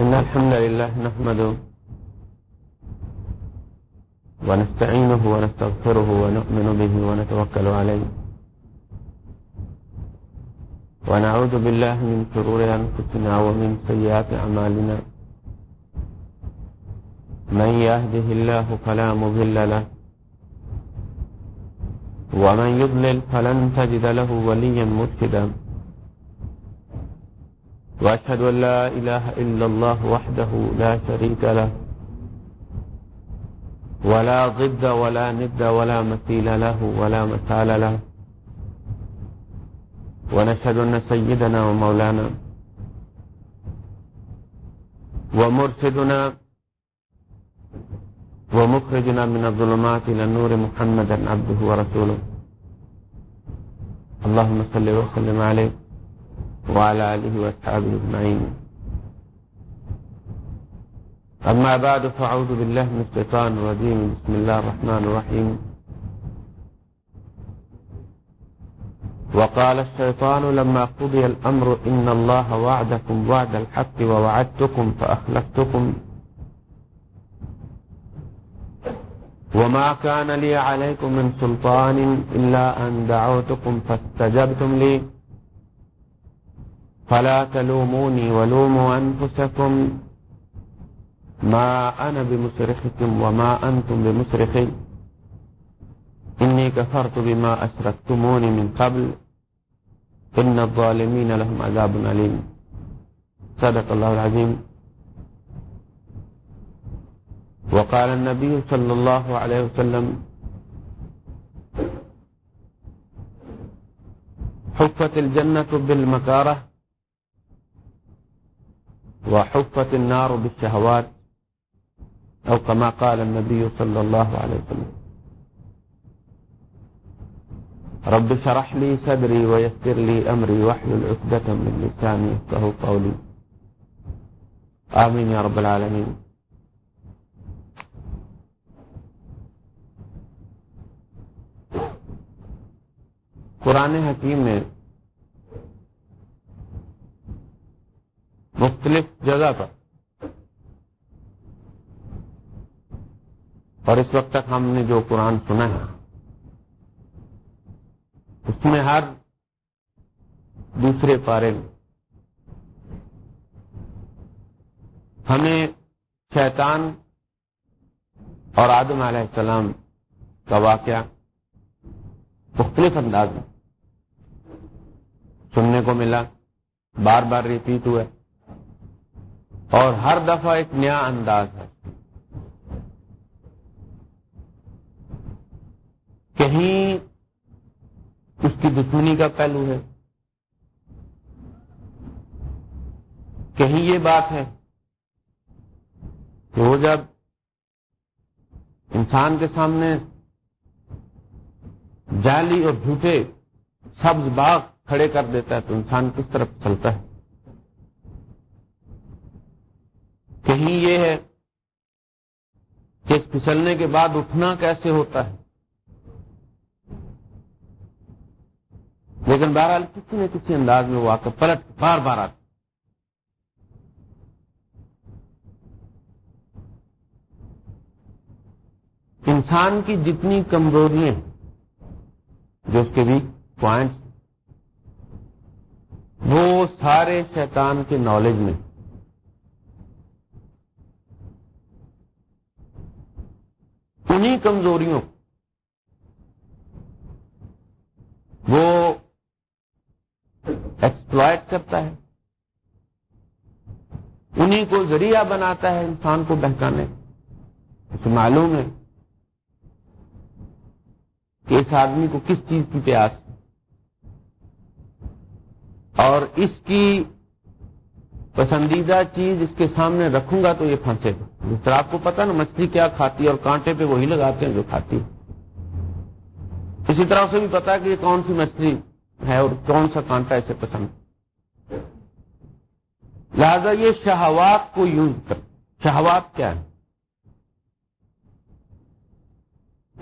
إن الحمد لله نحمده ونستعينه ونستغفره ونؤمن به ونتوكل عليه ونعوذ بالله من شرور أنفسنا ومن سيئات أعمالنا من يهده الله فلا مضل له ومن يضلل فلن تجد له وليا مرشدا وأشهد أن لا إله إلا الله وحده لا شريك له، ولا ضد ولا ند ولا مثيل له ولا مثال له. ونشهد أن سيدنا ومولانا ومرشدنا ومخرجنا من الظلمات إلى النور محمدا عبده ورسوله. اللهم صل وسلم عليه. وعلى آله وأصحابه أجمعين. أما بعد، فأعوذ بالله من الشيطان الرجيم. بسم الله الرحمن الرحيم. وقال الشيطان، لما قضي الأمر، إن الله وعدكم وعد الحق ووعدتكم فأخلفتكم. وما كان لي عليكم من سلطان إلا أن دعوتكم فاستجبتم لي. فلا تلوموني ولوموا أنفسكم ما أنا بمسرخكم وما أنتم بمسرخي إني كفرت بما أشركتموني من قبل. إن الظالمين لهم عذاب أليم. صدق الله العظيم. وقال النبي صلى الله عليه وسلم حفت الجنة بالمكاره وحفت النار بالشهوات أو كما قال النبي صلى الله عليه وسلم. رب شرح لي صدري ويسر لي أمري واحلل عقدة من لساني يفقه قولي آمين يا رب العالمين قرآن حکیم میں مختلف جگہ پر۔ اور اس وقت تک ہم نے جو قرآن سنا ہے، اس میں ہر دوسرے پارے میں ہمیں شیطان اور آدم علیہ السلام کا واقعہ مختلف انداز میں سننے کو ملا۔ بار بار ریپیٹ ہوا اور ہر دفعہ ایک نیا انداز ہے۔ کہیں اس کی دشمنی کا پہلو ہے۔ کہیں یہ بات ہے کہ وہ جب انسان کے سامنے جعلی اور جھوٹے سبز باغ کھڑے کر دیتا ہے تو انسان کس طرف چلتا ہے؟ کہیں یہ ہے کہ اس پھسلنے کے بعد اٹھنا کیسے ہوتا ہے؟ لیکن بہرحال کسی نہ کسی انداز میں وہ آ کر پلٹ بار بار آتا انسان کی جتنی کمزوریاں جو اس کے ویک پوائنٹس وہ سارے شیطان کے نالج میں انہی کمزوریوں وہ ایکسپلائٹ کرتا ہے، انہی کو ذریعہ بناتا ہے انسان کو بہکانے۔ اسے معلوم ہے کہ اس آدمی کو کس چیز کی پیاس اور اس کی پسندیدہ چیز اس کے سامنے رکھوں گا تو یہ پھنسے گا۔ جس طرح آپ کو پتا نا مچھلی کیا کھاتی ہے اور کانٹے پہ وہی لگاتے ہیں جو کھاتی اسی طرح اسے بھی پتا کہ یہ کون سی مچھلی ہے اور کون سا کانٹا اسے پسند لہذا یہ شہوات کو یوز کر شہوات کیا ہے؟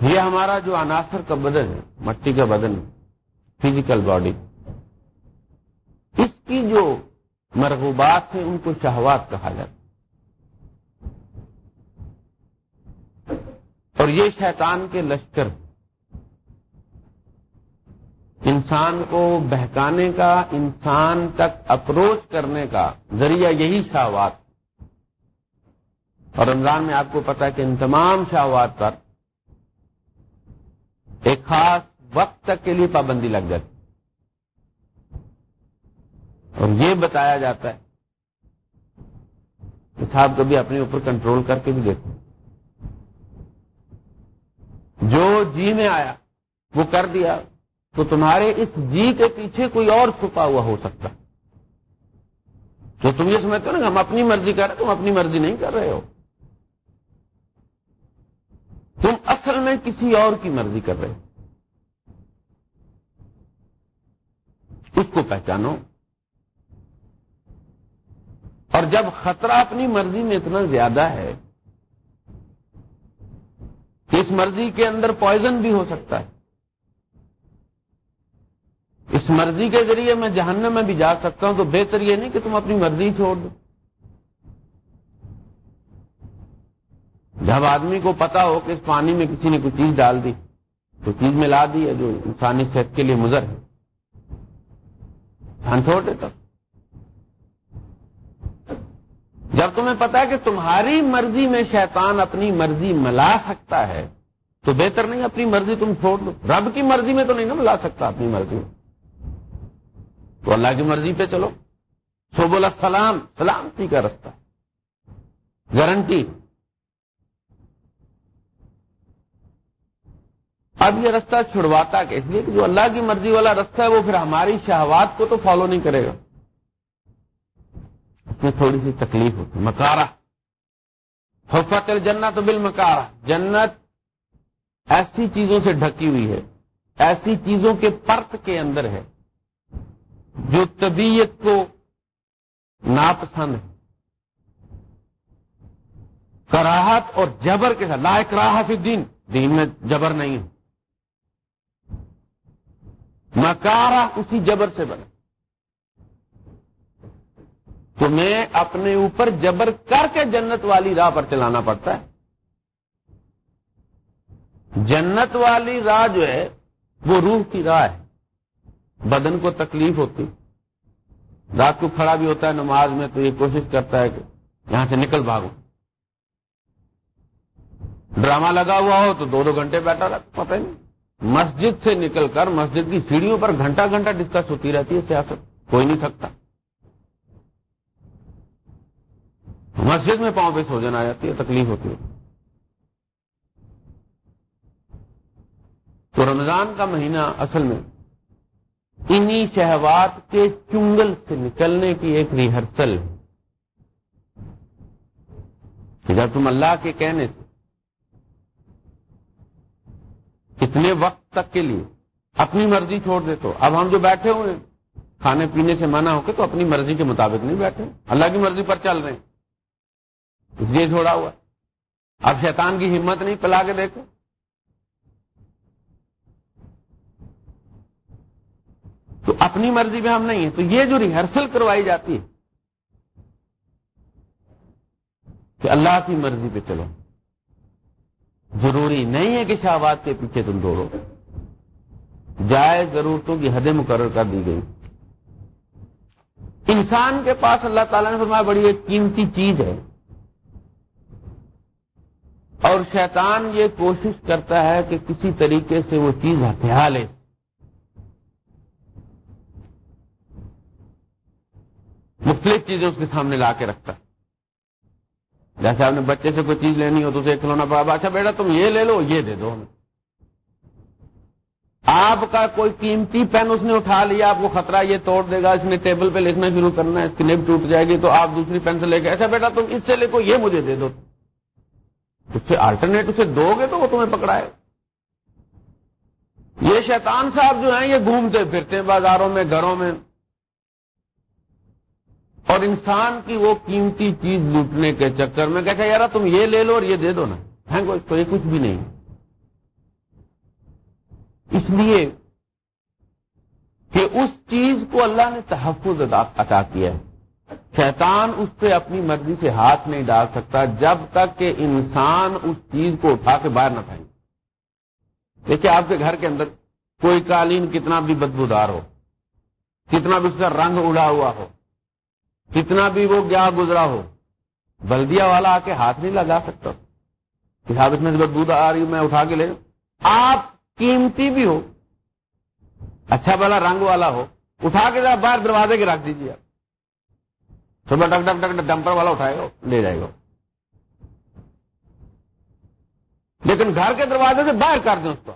یہ ہمارا جو عناصر کا بدن ہے، مٹی کا بدن فزیکل باڈی اس کی جو مرغوبات ہیں، ان کو شہوات کہا جاتا ہے۔ یہ شیطان کے لشکر انسان کو بہکانے کا، انسان تک اپروچ کرنے کا ذریعہ یہی شاہوات اور رمضان میں آپ کو پتا ہے کہ ان تمام شاہوات پر ایک خاص وقت تک کے لیے پابندی لگ جاتی۔ اور یہ بتایا جاتا ہے کہ صاحب کبھی اپنے اوپر کنٹرول کر کے بھی دیکھو۔ جو جی میں آیا، وہ کر دیا، تو تمہارے اس جی کے پیچھے کوئی اور چھپا ہوا ہو سکتا۔ تو تم یہ سمجھتے ہو نا ہم اپنی مرضی کر رہے تم اپنی مرضی نہیں کر رہے ہو۔ تم اصل میں کسی اور کی مرضی کر رہے ہو۔ اس کو پہچانو۔ اور جب خطرہ اپنی مرضی میں اتنا زیادہ ہے اس مرضی کے اندر پوائزن بھی ہو سکتا ہے۔ اس مرضی کے ذریعے میں جہنم میں بھی جا سکتا ہوں تو بہتر یہ نہیں کہ تم اپنی مرضی چھوڑ دو۔ جب آدمی کو پتا ہو کہ اس پانی میں کسی نے کوئی چیز ڈال دی تو چیز ملا دی ہے جو انسانی صحت کے لیے مضر ہے چھوڑ دیتا۔ جب تمہیں پتا ہے کہ تمہاری مرضی میں شیطان اپنی مرضی ملا سکتا ہے، تو بہتر نہیں اپنی مرضی تم چھوڑ دو۔ رب کی مرضی میں تو نہیں نا ملا سکتا اپنی مرضی۔ میں تو اللہ کی مرضی پہ چلو۔ سو بولا سلام سلامتی کا رستہ۔ گارنٹی۔ اب یہ رستہ چھڑواتا کہ اس لیے کہ جو اللہ کی مرضی والا رستہ ہے، وہ پھر ہماری شہوات کو تو فالو نہیں کرے گا۔ اس میں تھوڑی سی تکلیف ہوتی مکارا حفت جنت بل مکارا جنت ایسی چیزوں سے ڈھکی ہوئی ہے، ایسی چیزوں کے پرت کے اندر ہے، جو طبیعت کو ناپسند ہے۔ کراہت اور جبر کے ساتھ لائق راہ فی دین دین میں جبر نہیں ہے۔ مکارا اسی جبر سے بنے تمہیں اپنے اوپر جبر کر کے جنت والی راہ پر چلانا پڑتا ہے۔ جنت والی راہ جو ہے، وہ روح کی راہ ہے۔ بدن کو تکلیف ہوتی۔ رات کو کھڑا بھی ہوتا ہے نماز میں تو یہ کوشش کرتا ہے کہ یہاں سے نکل بھاگو۔ ڈرامہ لگا ہوا ہو تو دو دو گھنٹے بیٹھا رہتا پتہ نہیں۔ مسجد سے نکل کر مسجد کی سیڑھیوں پر گھنٹہ گھنٹہ ڈسکس ہوتی رہتی ہے سیاست۔ کوئی نہیں تھکتا۔ مسجد میں پاؤں پہ سو جانا جاتی ہے، تکلیف ہوتی ہے۔ تو رمضان کا مہینہ اصل میں انہی شہوات کے چنگل سے نکلنے کی ایک ریہرسل ہے۔ کہ جب تم اللہ کے کہنے سے کتنے وقت تک کے لیے اپنی مرضی چھوڑ دے تو اب ہم جو بیٹھے ہوئے کھانے پینے سے منع ہو کے تو اپنی مرضی کے مطابق نہیں بیٹھے، اللہ کی مرضی پر چل رہے ہیں۔ یہ چھوڑا ہوا۔ اب شیطان کی ہمت نہیں، پلا کے دیکھو۔ تو اپنی مرضی میں ہم نہیں ہیں۔ تو یہ جو ریہرسل کروائی جاتی ہے کہ اللہ کی مرضی پہ چلو۔ ضروری نہیں ہے کہ شہباد کے پیچھے تم دوڑو۔ جائز ضرورتوں کی حدیں مقرر کر دی گئی۔ انسان کے پاس اللہ تعالیٰ نے فرمایا، بڑی ایک قیمتی چیز ہے۔ اور شیطان یہ کوشش کرتا ہے کہ کسی طریقے سے وہ چیز ہتھیار لے مختلف چیزیں اس کے سامنے لا کے رکھتا۔ ہے جیسے آپ نے بچے سے کوئی چیز لینی ہو تو اسے کھلونا پڑا اچھا بیٹا تم یہ لے لو، یہ دے دو۔ آپ کا کوئی قیمتی پین اس نے اٹھا لیا، آپ کو خطرہ یہ توڑ دے گا، اس نے ٹیبل پہ لکھنا شروع کرنا ہے اس کی نیب ٹوٹ جائے گی تو آپ دوسری پین سے لے کے ایسا بیٹا تم اس سے لے کو، یہ مجھے دے دو۔ اس سے آلٹرنیٹ اسے دو گے تو وہ تمہیں پکڑائے۔ یہ شیطان صاحب جو ہیں یہ گھومتے پھرتے ہیں بازاروں میں، گھروں میں۔ اور انسان کی وہ قیمتی چیز لوٹنے کے چکر میں کہتا یار تم یہ لے لو اور یہ دے دو نا۔ ہے تو یہ کچھ بھی نہیں۔ اس لیے کہ اس چیز کو اللہ نے تحفظ عطا کیا ہے۔ شیطان اس پہ اپنی مرضی سے ہاتھ نہیں ڈال سکتا جب تک کہ انسان اس چیز کو اٹھا کے باہر نہ پھینک دیکھیے آپ کے گھر کے اندر کوئی قالین کتنا بھی بدبودار ہو، کتنا بھی اس کا رنگ اڑا ہوا ہو، کتنا بھی وہ گیا گزرا ہو بلدیا والا آ کے ہاتھ نہیں لگا سکتا۔ کہ صاحب اس میں بدبو آ رہی میں اٹھا کے لے آپ قیمتی بھی ہو اچھا بلا رنگ والا ہو، اٹھا کے باہر دروازے کے رکھ دیجیے آپ۔ صبح ڈک ڈک ڈک ڈمپر والا اٹھائے گا لے جائے گا۔ لیکن گھر کے دروازے سے باہر کر دیں اس کو۔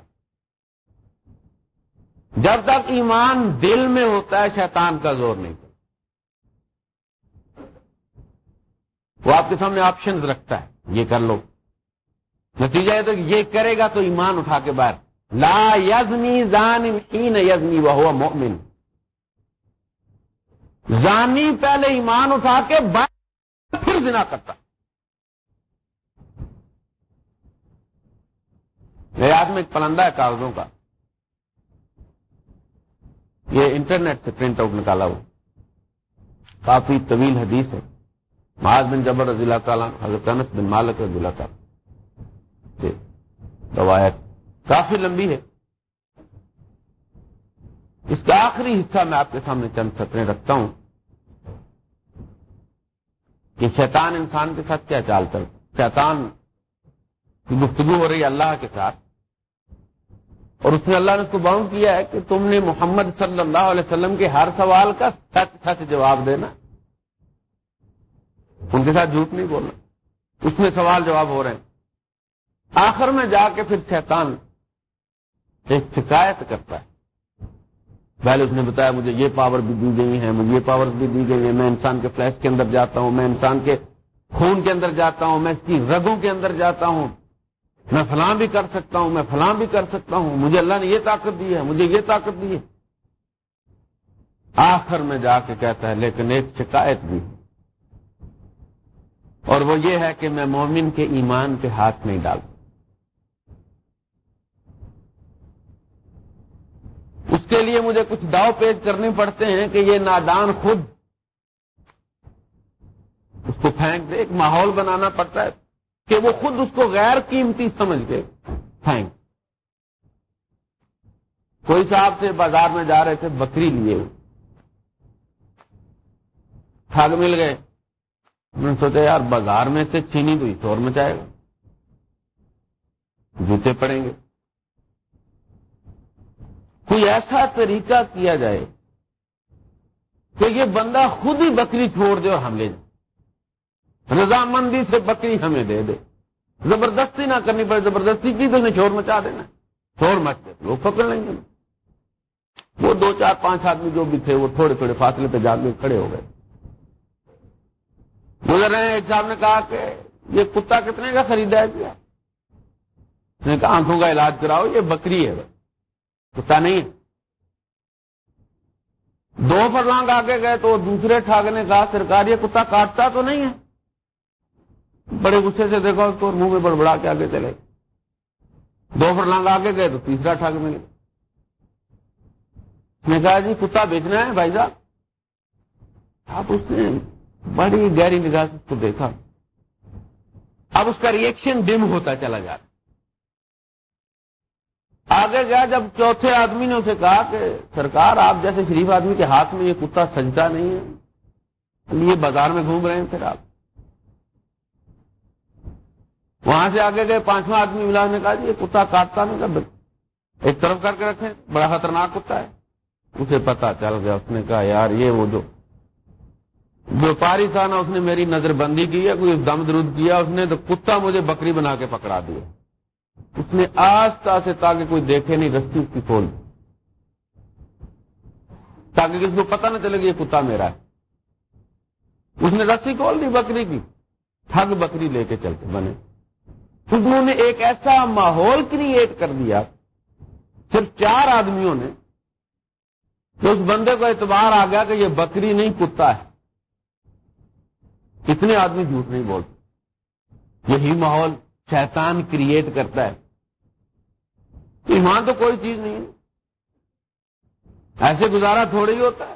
جب تک ایمان دل میں ہوتا ہے، شیطان کا زور نہیں۔ وہ آپ کے سامنے آپشن رکھتا ہے، یہ کر لو۔ نتیجہ ہے تو یہ کرے گا تو ایمان اٹھا کے باہر۔ لا یزنی زان یزنی وہ ہوا مومن زانی پہلے ایمان اٹھا کے باہر پھر زنا کرتا۔ میرے ہاتھ میں ایک پلندہ ہے کاغذوں کا۔ یہ انٹرنیٹ سے پرنٹ آؤٹ نکالا ہوا۔ کافی طویل حدیث ہے۔ معاذ بن جبر رضی اللہ تعالیٰ حضرت انس بن مالک رضی اللہ تعالیٰ روایت کافی لمبی ہے۔ اس کا آخری حصہ میں آپ کے سامنے چند سطریں رکھتا ہوں کہ شیطان انسان کے ساتھ کیا چالتا شیطان کی گفتگو ہو رہی ہے اللہ کے ساتھ اور اس نے اللہ نے اس کو باؤنڈ کیا ہے کہ تم نے محمد صلی اللہ علیہ وسلم کے ہر سوال کا سچ سچ جواب دینا۔ ان کے ساتھ جھوٹ نہیں بولنا۔ اس میں سوال جواب ہو رہے ہیں۔ آخر میں جا کے پھر شیطان ایک شکایت کرتا ہے۔ پہلے اس نے بتایا مجھے یہ پاور بھی دی گئی ہیں، مجھے یہ پاور بھی دی گئی ہیں، میں انسان کے فلیش کے اندر جاتا ہوں، میں انسان کے خون کے اندر جاتا ہوں، میں اس کی رگوں کے اندر جاتا ہوں۔ میں فلاں بھی کر سکتا ہوں، میں فلاں بھی کر سکتا ہوں۔ مجھے اللہ نے یہ طاقت دی ہے، مجھے یہ طاقت دی ہے۔ آخر میں جا کے کہتا ہے، لیکن ایک شکایت بھی۔ اور وہ یہ ہے کہ میں مومن کے ایمان کے ہاتھ نہیں ڈالتا۔ اس کے لیے مجھے کچھ داؤ پیش کرنے پڑتے ہیں کہ یہ نادان خود اس کو پھینک دے، ایک ماحول بنانا پڑتا ہے کہ وہ خود اس کو غیر قیمتی سمجھ کے پھینک۔ کوئی صاحب سے بازار میں جا رہے تھے، بکری لیے۔ ٹھگ مل گئے۔ میں نے سوچا، یار، بازار میں سے چھینی تو شور مچائے گا۔ جوتے پڑیں گے۔ کوئی ایسا طریقہ کیا جائے کہ یہ بندہ خود ہی بکری چھوڑ دے اور ہم لے رضامندی سے بکری ہمیں دے دے۔ زبردستی نہ کرنی پڑے، زبردستی کی تو انہیں شور مچا دینا شور مچ دے وہ پکڑ لیں گے۔ وہ دو چار پانچ آدمی جو بھی تھے، وہ تھوڑے تھوڑے فاصلے پہ جا کے کھڑے ہو گئے۔ گزر رہے ہیں، ایک صاحب نے کہا کہ یہ کتا کتنے کا خریدا ہے جی؟ کیا کہا، آنکھوں کا علاج کراؤ، یہ بکری ہے۔ کتا نہیں ہے۔ دو فرلانگ آگے گئے تو دوسرے ٹھاگ نے کہا، سرکار، یہ کتا کاٹتا تو نہیں ہے۔ بڑے غصے سے دیکھو اس کو منہ میں بڑبڑا کے آگے چلے۔ دو فرلانگ آگے گئے تو تیسرا ٹھاگ ملے۔ نے کہا جی کتا بیچنا ہے بھائی صاحب۔ آپ اس نے بڑی گہری نگاہ سے اس کو دیکھا۔ اب اس کا ریئیکشن ڈم ہوتا چلا جا رہا آگے گیا جب چوتھے آدمی نے اسے کہا کہ سرکار، آپ جیسے شریف آدمی کے ہاتھ میں یہ کتا سجتا نہیں ہے یہ بازار میں گھوم رہے ہیں پھر آپ۔ وہاں سے آگے گئے، پانچواں آدمی ملا نے کہا جی یہ کتا کاٹتا نہیں کب ایک طرف کر کے رکھے بڑا خطرناک کتا ہے۔ اسے پتا چل گیا، اس نے کہا، یار، یہ وہ جو ویوپاری تھا نا، اس نے میری نظر بندی کی ہے، کوئی دم درود کیا، اس نے تو کتا مجھے بکری بنا کے پکڑا دیا۔ اس نے آستا سے تاکہ کوئی دیکھے نہیں، رسی اس کی کھول۔ تاکہ کسی کو پتہ نہ چلے کہ یہ کتا میرا ہے۔ اس نے رسی کھول دی بکری کی۔ ٹھگ بکری لے کے چلتے بنے۔ انہوں نے ایک ایسا ماحول کریٹ کر دیا۔ صرف چار آدمیوں نے۔ کہ اس بندے کو اعتبار آ گیا کہ یہ بکری نہیں، کتا ہے۔ کتنے آدمی جھوٹ نہیں بولتے۔ یہی ماحول۔ شیطان کریٹ کرتا ہے۔ ایمان تو کوئی چیز نہیں ہے۔ ایسے گزارا تھوڑا ہی ہوتا ہے۔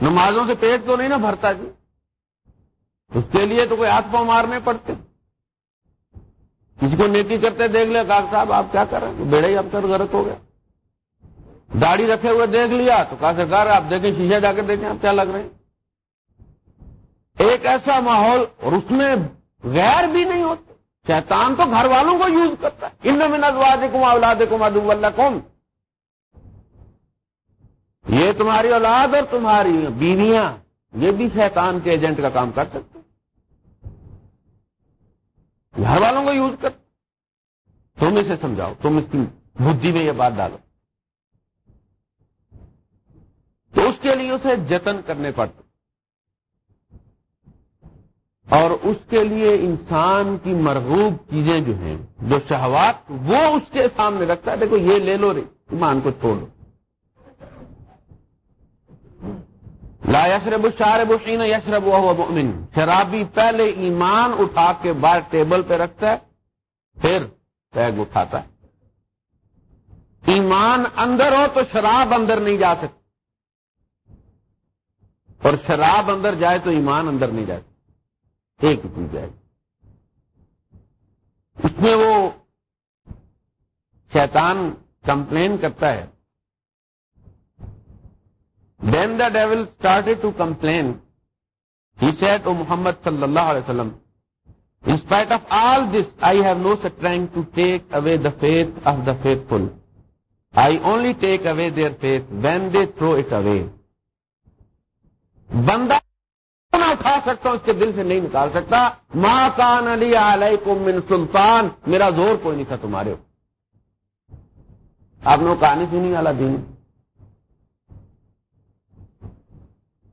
نمازوں سے پیٹ تو نہیں نا بھرتا جی۔ اس کے لیے تو کوئی ہاتھ پاؤں مارنے پڑتے۔ کسی کو نیکی کرتے دیکھ لیا کاغ صاحب، آپ کیا کر رہے ہیں؟ بیڑے ہی اب تک غلط ہو گیا داڑھی رکھے ہوئے دیکھ لیا تو کہا، سرکار، آپ دیکھیں شیشہ جا کے دیکھیں، آپ کیا لگ رہے ہیں؟ ایک ایسا ماحول اور اس میں غیر بھی نہیں ہوتے شیطان تو گھر والوں کو یوز کرتا ہے۔ ان میں نزواج کم اولاد کم ادو اللہ کون یہ تمہاری اولاد اور تمہاری بیویاں، یہ بھی شیطان کے ایجنٹ کا کام کر سکتے گھر والوں کو یوز کر۔ تم اسے سمجھاؤ، تم اس کی بدھی میں یہ بات ڈالو۔ تو اس کے لیے اسے جتن کرنے پڑتے۔ اور اس کے لیے انسان کی مرغوب چیزیں جو ہیں، جو شہوات، وہ اس کے سامنے رکھتا ہے، دیکھو یہ لے لو رے ایمان کو چھوڑ دو۔ لا یشرب شارب حین یشرب وهو مؤمن۔ شرابی پہلے ایمان اٹھا کے باہر ٹیبل پہ رکھتا ہے، پھر پیگ اٹھاتا ہے۔ ایمان اندر ہو تو شراب اندر نہیں جا سکتی۔ اور شراب اندر جائے تو ایمان اندر نہیں جائے جائے گی اس میں وہ شیطان کمپلین کرتا ہے۔ Then the devil start to complain he said O Muhammad صلی اللہ علیہ وسلم in spite of all this I have no strength to take away the faith of the faithful I only take away their faith when they throw it away بندہ نہ اٹھا سکتا ہوں اس کے دل سے نہیں نکال سکتا؟ ماں کان علی علیکم من سلطان۔ میرا زور کوئی نہیں تھا تمہارے آپ نے کہانی سنی والا دین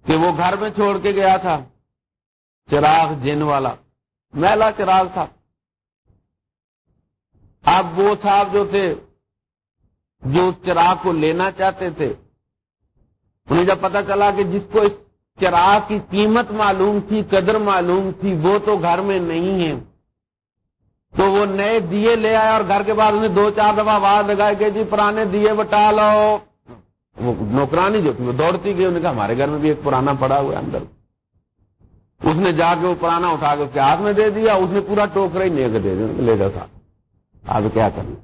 کہ وہ گھر میں چھوڑ کے گیا تھا، چراغ جن والا۔ میلا چراغ تھا۔ اب وہ صاحب جو تھے، جو اس چراغ کو لینا چاہتے تھے۔ انہیں جب پتا چلا کہ جس کو اس چراغ کی قیمت معلوم تھی، قدر معلوم تھی، وہ تو گھر میں نہیں ہے۔ تو وہ نئے دیے لے آئے اور گھر کے بعد انہیں دو چار دفعہ آواز لگائے کہ جی پرانے دیے بٹا لو وہ نوکرانی جو تھی، وہ دوڑتی گئی، انہوں نے کہا ہمارے گھر میں بھی ایک پرانا پڑا ہوا ہے اندر۔ اس نے جا کے وہ پرانا اٹھا کے اس کے ہاتھ میں دے دیا، اس نے پورا ٹوکرا ہی لے دے لے گا تھا۔ اب کیا کرنا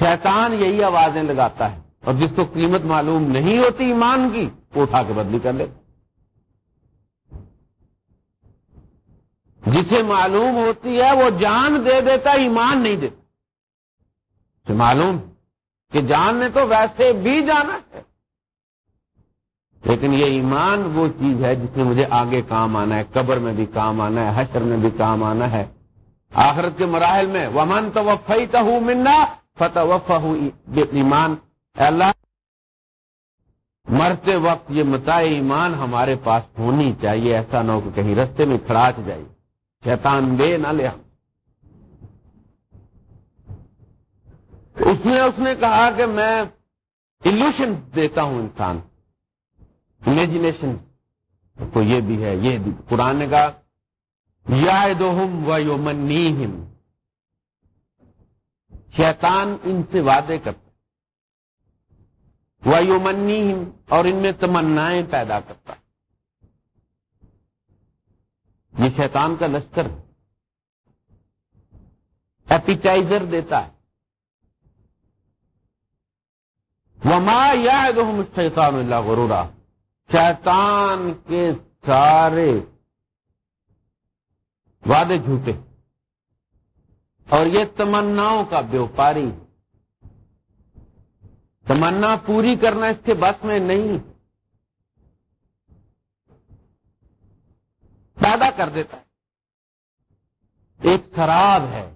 شیطان یہی آوازیں لگاتا ہے۔ اور جس کو قیمت معلوم نہیں ہوتی ایمان کی وہ اٹھا کے بدلی کر لے۔ جسے معلوم ہوتی ہے وہ جان دے دیتا، ایمان نہیں دیتا۔ معلوم کہ جان نے تو ویسے بھی جانا ہے۔ لیکن یہ ایمان وہ چیز ہے جس میں مجھے آگے کام آنا ہے، قبر میں بھی کام آنا ہے، حشر میں بھی کام آنا ہے۔ آخرت کے مراحل میں ومن تو وفی تو ہوں منا فتح وف ایمان اللہ مرتے وقت یہ متا ایمان ہمارے پاس ہونی چاہیے، ایسا نہ ہو کہ کہیں رستے میں کھڑاچ جائے۔ شیطان دے نہ لے۔ ہم اس میں اس نے کہا کہ میں الوشن دیتا ہوں انسان۔ امیجنیشن تو یہ بھی ہے، یہ بھی۔ قرآن نے کہا یا دوہم و یومنی شیطان ان سے وعدے کرتا و یومنی اور ان میں تمنائیں پیدا کرتا۔ یہ شیطان کا لشکر ایپیٹائزر دیتا ہے۔ وما یا شیطان اللہ غرورا۔ شیطان کے سارے وعدے جھوٹے۔ اور یہ تمناؤں کا بیوپاری۔ تمنا پوری کرنا اس کے بس میں نہیں۔ پیدا کر دیتا۔ ہے ایک شراب ہے۔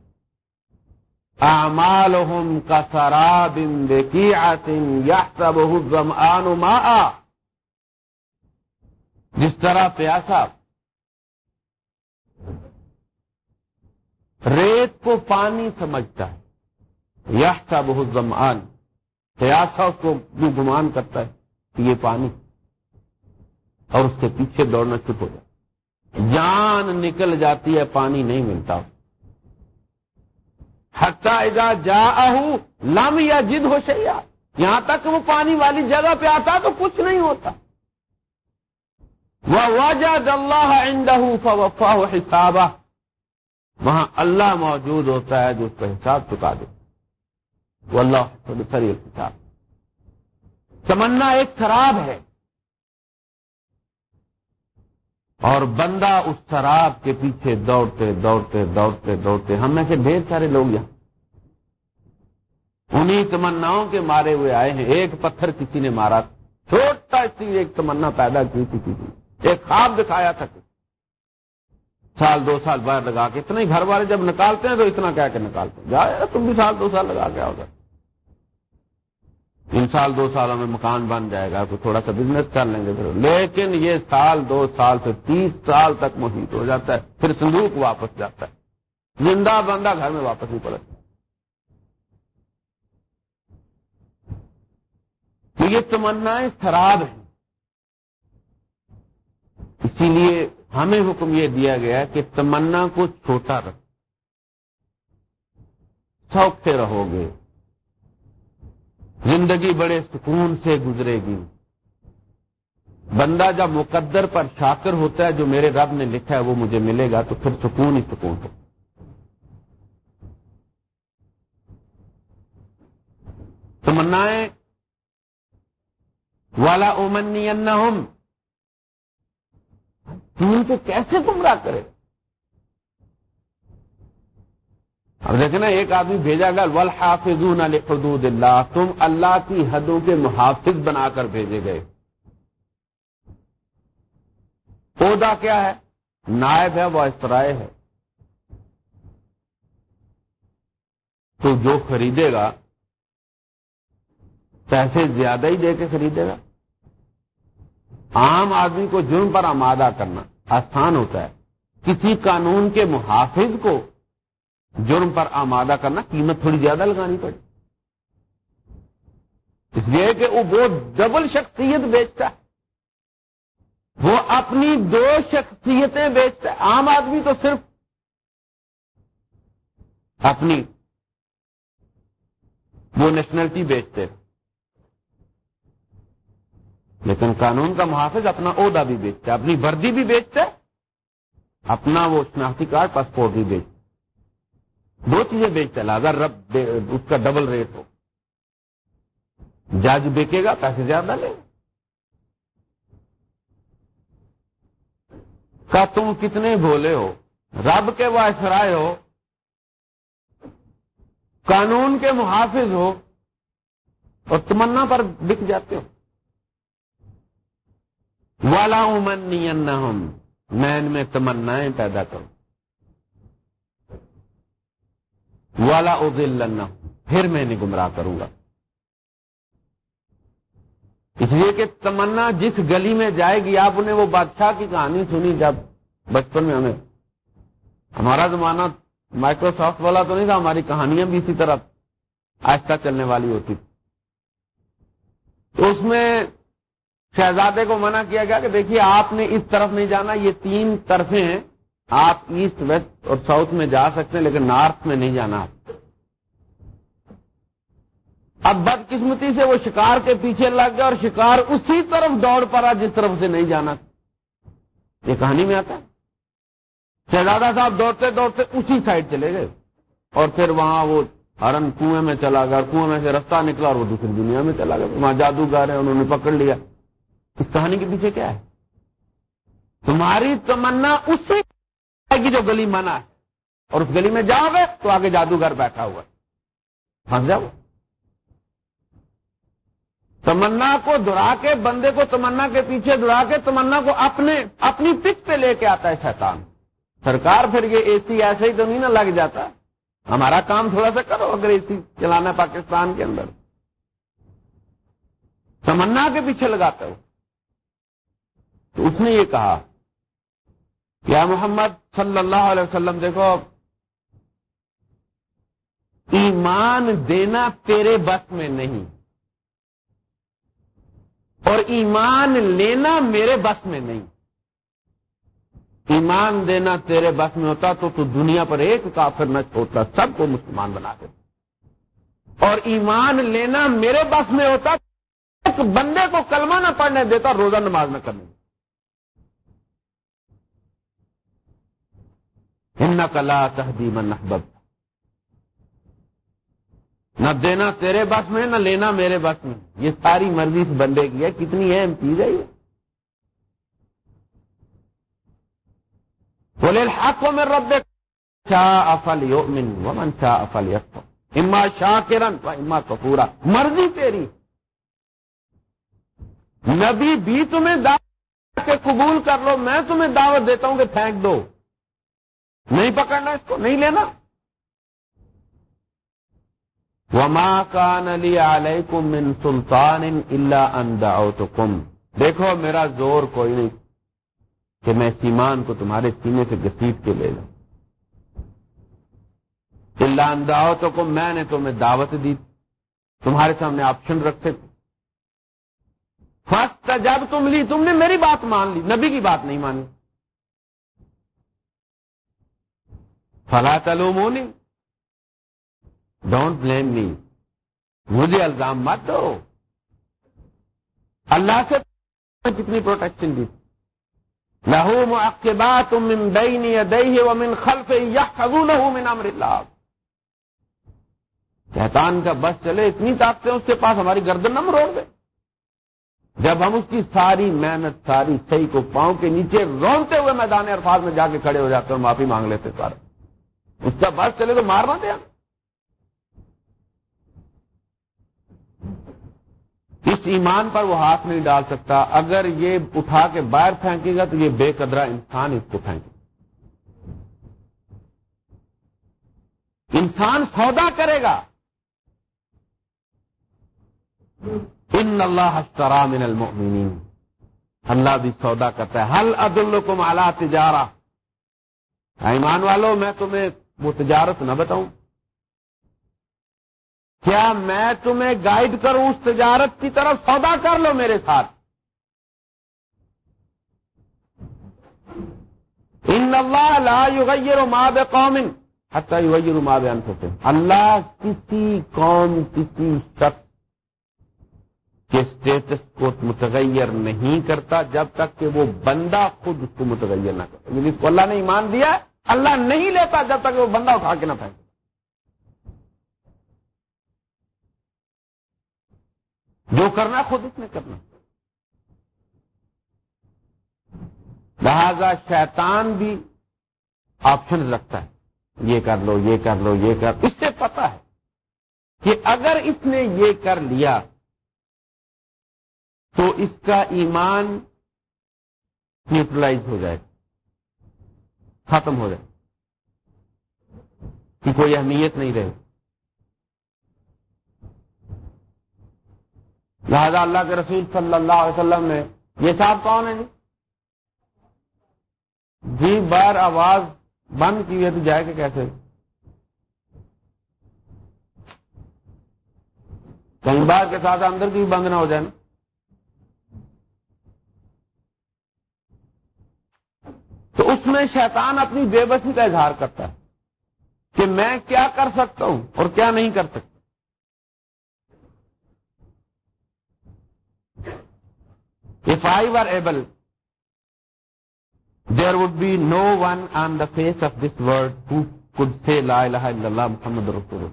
اعمالهم كسراب بقيعة يحسبه الظمآن ماء۔ جس طرح پیاسا۔ ریت کو پانی سمجھتا ہے۔ یا بہت زمان پیاسا اس کو بھی گمان کرتا ہے کہ یہ پانی اور اس کے پیچھے دوڑنا چپ ہو جائے۔ جان نکل جاتی ہے، پانی نہیں ملتا۔ اذا جا لم یا جد ہو شیا یہاں تک وہ پانی والی جگہ پہ آتا تو کچھ نہیں ہوتا۔ وہ واجہ اللہ فوفا حسابہ وہاں اللہ موجود ہوتا ہے جو اس کا حساب چکا دے۔ وہ اللہ سری حساب تمنا ایک شراب ہے۔ اور بندہ اس شراب کے پیچھے دوڑتے دوڑتے دوڑتے دوڑتے، ہم میں سے ڈھیر سارے لوگ یہاں۔ انہیں تمناؤں کے مارے ہوئے آئے ہیں۔ ایک پتھر کسی نے مارا، چھوٹا سی ایک تمنا پیدا کی تھی کسی ایک خواب دکھایا تھا۔ سال دو سال بعد لگا کے، اتنے گھر والے جب نکالتے ہیں تو اتنا کیا کہ نکالتے ہیں۔ جائے تم بھی سال دو سال لگا کے آؤ۔ گا ان سال دو سالوں میں مکان بن جائے گا تو تھوڑا سا بزنس کر لیں گے پھر۔ لیکن یہ سال، دو سال سے تیس سال تک محیط ہو جاتا ہے۔ پھر صندوق واپس جاتا ہے۔ زندہ بندہ گھر میں واپس نہیں پڑتا تو یہ تمنا خراب ہے اسی لیے ہمیں حکم یہ دیا گیا کہ تمنا کو چھوٹا رکھ شوق سے رہو گے۔ زندگی بڑے سکون سے گزرے گی۔ بندہ جب مقدر پر شاکر ہوتا ہے، جو میرے رب نے لکھا ہے، وہ مجھے ملے گا، تو پھر سکون ہی سکون ہو تمنائیں والا امنی ہم تم کو کیسے گمراہ کرے؟ اب دیکھیں نا، ایک آدمی بھیجا گا ول حدود اللہ، تم اللہ کی حدوں کے محافظ بنا کر بھیجے گئے۔ پودا کیا ہے؟ نائب ہے، وہ اسرائے ہے۔ تو جو خریدے گا، پیسے زیادہ ہی دے کے خریدے گا۔ عام آدمی کو جرم پر آمادہ کرنا آسان ہوتا ہے۔ کسی قانون کے محافظ کو جرم پر آمادہ کرنا قیمت تھوڑی زیادہ لگانی پڑی۔ اس لیے کہ وہ ڈبل شخصیت بیچتا ہے۔ وہ اپنی دو شخصیتیں بیچتا ہے۔ عام آدمی تو صرف اپنی وہ نیشنلٹی بیچتے لیکن قانون کا محافظ اپنا عہدہ بھی بیچتا ہے، اپنی وردی بھی بیچتا ہے، اپنا وہ شناختی کارڈ، پاسپورٹ بھی بیچتا دو چیزیں بیچتا ہے اگر رب اس کا ڈبل ریٹ ہو۔ جج بیکے گا، پیسے زیادہ لے۔ کا تم کتنے بھولے ہو؟ رب کے وہ ہو۔ قانون کے محافظ ہو۔ اور تمنا پر بک جاتے ہو۔ والا امن ہم میں ان میں تمنائیں پیدا کروں۔ والا ادل پھر میں نے گمراہ کروں گا۔ اس لیے کہ تمنا جس گلی میں جائے گی، آپ نے وہ بادشاہ کی کہانی سنی، جب بچپن میں ہمیں ہمارا زمانہ مائکروسافٹ والا تو نہیں تھا، ہماری کہانیاں بھی اسی طرح آہستہ چلنے والی ہوتی۔ تو اس میں شہزادے کو منع کیا گیا کہ دیکھیے، آپ نے اس طرف نہیں جانا، یہ تین طرفیں ہیں۔ آپ ایسٹ ویسٹ اور ساؤتھ میں جا سکتے ہیں، لیکن نارتھ میں نہیں جانا آپ۔ اب بدقسمتی سے وہ شکار کے پیچھے لگ گیا اور شکار اسی طرف دوڑ پڑا جس طرف سے نہیں جانا۔ یہ کہانی میں آتا ہے۔ شہزادہ صاحب دوڑتے دوڑتے اسی سائڈ چلے گئے اور پھر وہاں وہ ہرن کنویں میں چلا گیا کنویں میں سے رستہ نکلا اور وہ دوسری دنیا میں چلا گیا۔ وہاں جادوگر ہے انہوں نے پکڑ لیا۔ اس کہانی کے پیچھے کیا ہے؟ تمہاری تمنا اسی کی جو گلی مانا ہے۔ اور اس گلی میں جاؤ گے تو آگے جادوگر بیٹھا ہوا پھنس جاؤ۔ تمنا کو دڑا کے، بندے کو تمنا کے پیچھے دڑا کے، تمنا کو اپنے، اپنی پچ پہ لے کے آتا ہے شیطان۔ سرکار پھر یہ اے سی ایسے ہی تو نہیں نہ لگ جاتا۔ ہمارا کام تھوڑا سا کرو اگر اے سی چلانا پاکستان کے اندر۔ تمنا کے پیچھے لگاتا ہو۔ تو اس نے یہ کہا۔ کیا محمد صلی اللہ علیہ وسلم، دیکھو، ایمان دینا تیرے بس میں نہیں، اور ایمان لینا میرے بس میں نہیں۔ ایمان دینا تیرے بس میں ہوتا تو تو دنیا پر ایک کافر نہ چھوڑتا سب کو مسلمان بنا دے۔ اور ایمان لینا میرے بس میں ہوتا، ایک بندے کو کلمہ نہ پڑھنے دیتا، روزہ نماز نہ کرنے۔ ان کلا تحدیم نحبت نہ دینا تیرے بس میں، نہ لینا میرے بس میں۔ یہ ساری مرضی اس بندے کی ہے۔ کتنی اہم چیز ہے یہ۔ بولے الحق کو میں رب شاہ افل یومن ومن شاہ افل یق اما شاہ کرن اما کپورا مرضی تیری۔ نبی بھی تمہیں دعوت کے قبول کر لو، میں تمہیں دعوت دیتا ہوں کہ پھینک دو۔ نہیں پکڑنا اس کو نہیں لینا۔ وما کان علی علیکم من سلطان اللہ انداؤتکم دیکھو، میرا زور کوئی نہیں کہ میں سیمان کو تمہارے سینے سے گسیٹ کے لے لوں اللہ انداؤتکم میں نے تمہیں دعوت دی۔ تمہارے سامنے آپشن رکھتے۔ فسٹ جب تم لی تم نے میری بات مان لی، نبی کی بات نہیں مانی۔ فلا تلومونی۔ ڈونٹ بلیم می مجھے الزام مت دو۔ اللہ سے کتنی پروٹیکشن دی۔ لہو معقبات من بین یدیہ ومن خلف یحفظونہ من امر اللہ۔ شیطان کا بس چلے اتنی طاقتیں اس کے پاس، ہماری گردن نہ مروڑ دے۔ جب ہم اس کی ساری محنت، ساری صحیح کو پاؤں کے نیچے رونتے ہوئے میدان الفاظ میں جا کے کھڑے ہو جاتے اور معافی مانگ لیتے سارے اس کا بس چلے تو مارنا دیا اس ایمان پر وہ ہاتھ نہیں ڈال سکتا۔ اگر یہ اٹھا کے باہر پھینکے گا تو یہ بے قدرا انسان اس کو پھینکے۔ انسان سودا کرے گا۔ ان اللہ من المؤمنین۔ اللہ بھی سودا کرتا ہے۔ حل عد الکم اعلی تجارہ۔ ایمان والو، میں تمہیں وہ تجارت نہ بتاؤں۔ کیا میں تمہیں گائیڈ کروں اس تجارت کی طرف سودا کر لو میرے ساتھ؟ ان اللہ لا یغیر ما بقوم حتی یغیر ما بانفسهم اللہ کسی قوم، کسی شخص کے اسٹیٹس کو متغیر نہیں کرتا جب تک کہ وہ بندہ خود اس کو متغیر نہ کرتا یعنی اس کو اللہ نے ایمان دیا اللہ نہیں لیتا جب تک وہ بندہ اٹھا کے نہ پھینک جو کرنا خود اس نے کرنا۔ لہذا شیطان بھی آپشن رکھتا ہے۔ یہ کر لو، یہ کر لو، یہ کر۔ اس سے پتا ہے کہ اگر اس نے یہ کر لیا تو اس کا ایمان نیوٹرلائز ہو جائے۔ گا ختم ہو جائے کہ کوئی اہمیت نہیں رہے لہذا اللہ کے رسول صلی اللہ علیہ وسلم نے یہ صاحب کون ہے جی؟ جی بار آواز بند کی ہوئی تو جائے کہ کیسے؟ کئی بار کے ساتھ اندر کی بھی بند نہ ہو جائے نا۔ تو اس میں شیطان اپنی بے بسی کا اظہار کرتا ہے کہ میں کیا کر سکتا ہوں اور کیا نہیں کر سکتا If I were able, there would be no one on the face of this world who could say La ilaha illallah Muhammad Rasulullah.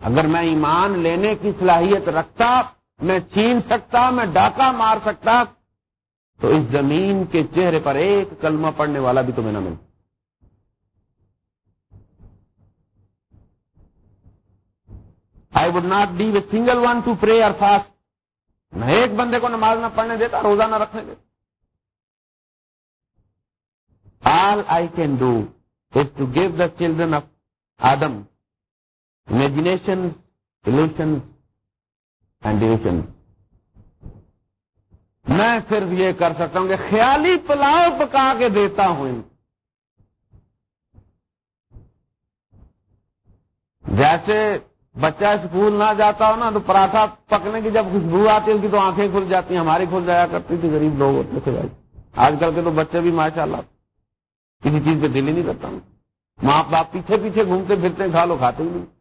اگر میں ایمان لینے کی صلاحیت رکھتا میں چھین سکتا میں ڈاکہ مار سکتا تو اس زمین کے چہرے پر ایک کلمہ پڑھنے والا بھی تمہیں نہ ملتا I would not do a single one to pray or fast میں ایک بندے کو نماز نہ پڑھنے دیتا، روزہ نہ رکھنے دیتا۔ All I can do is to give the children of Adam imagination solution and division میں صرف یہ کر سکتا ہوں کہ خیالی پلاؤ پکا کے دیتا ہوں جیسے بچہ اسکول نہ جاتا ہو نا تو پراٹھا پکنے کی جب خوشبو آتی ہے کی تو آنکھیں کھل جاتی ہیں، ہماری کھل جایا کرتی تھی، غریب لوگ ہوتے تھے بھائی۔ آج کل کے تو بچے بھی ماشاء اللہ کسی چیز پہ دل ہی نہیں کرتا۔ ہوں ماں باپ پیچھے پیچھے گھومتے پھرتے کھا لو، کھاتے ہی نہیں۔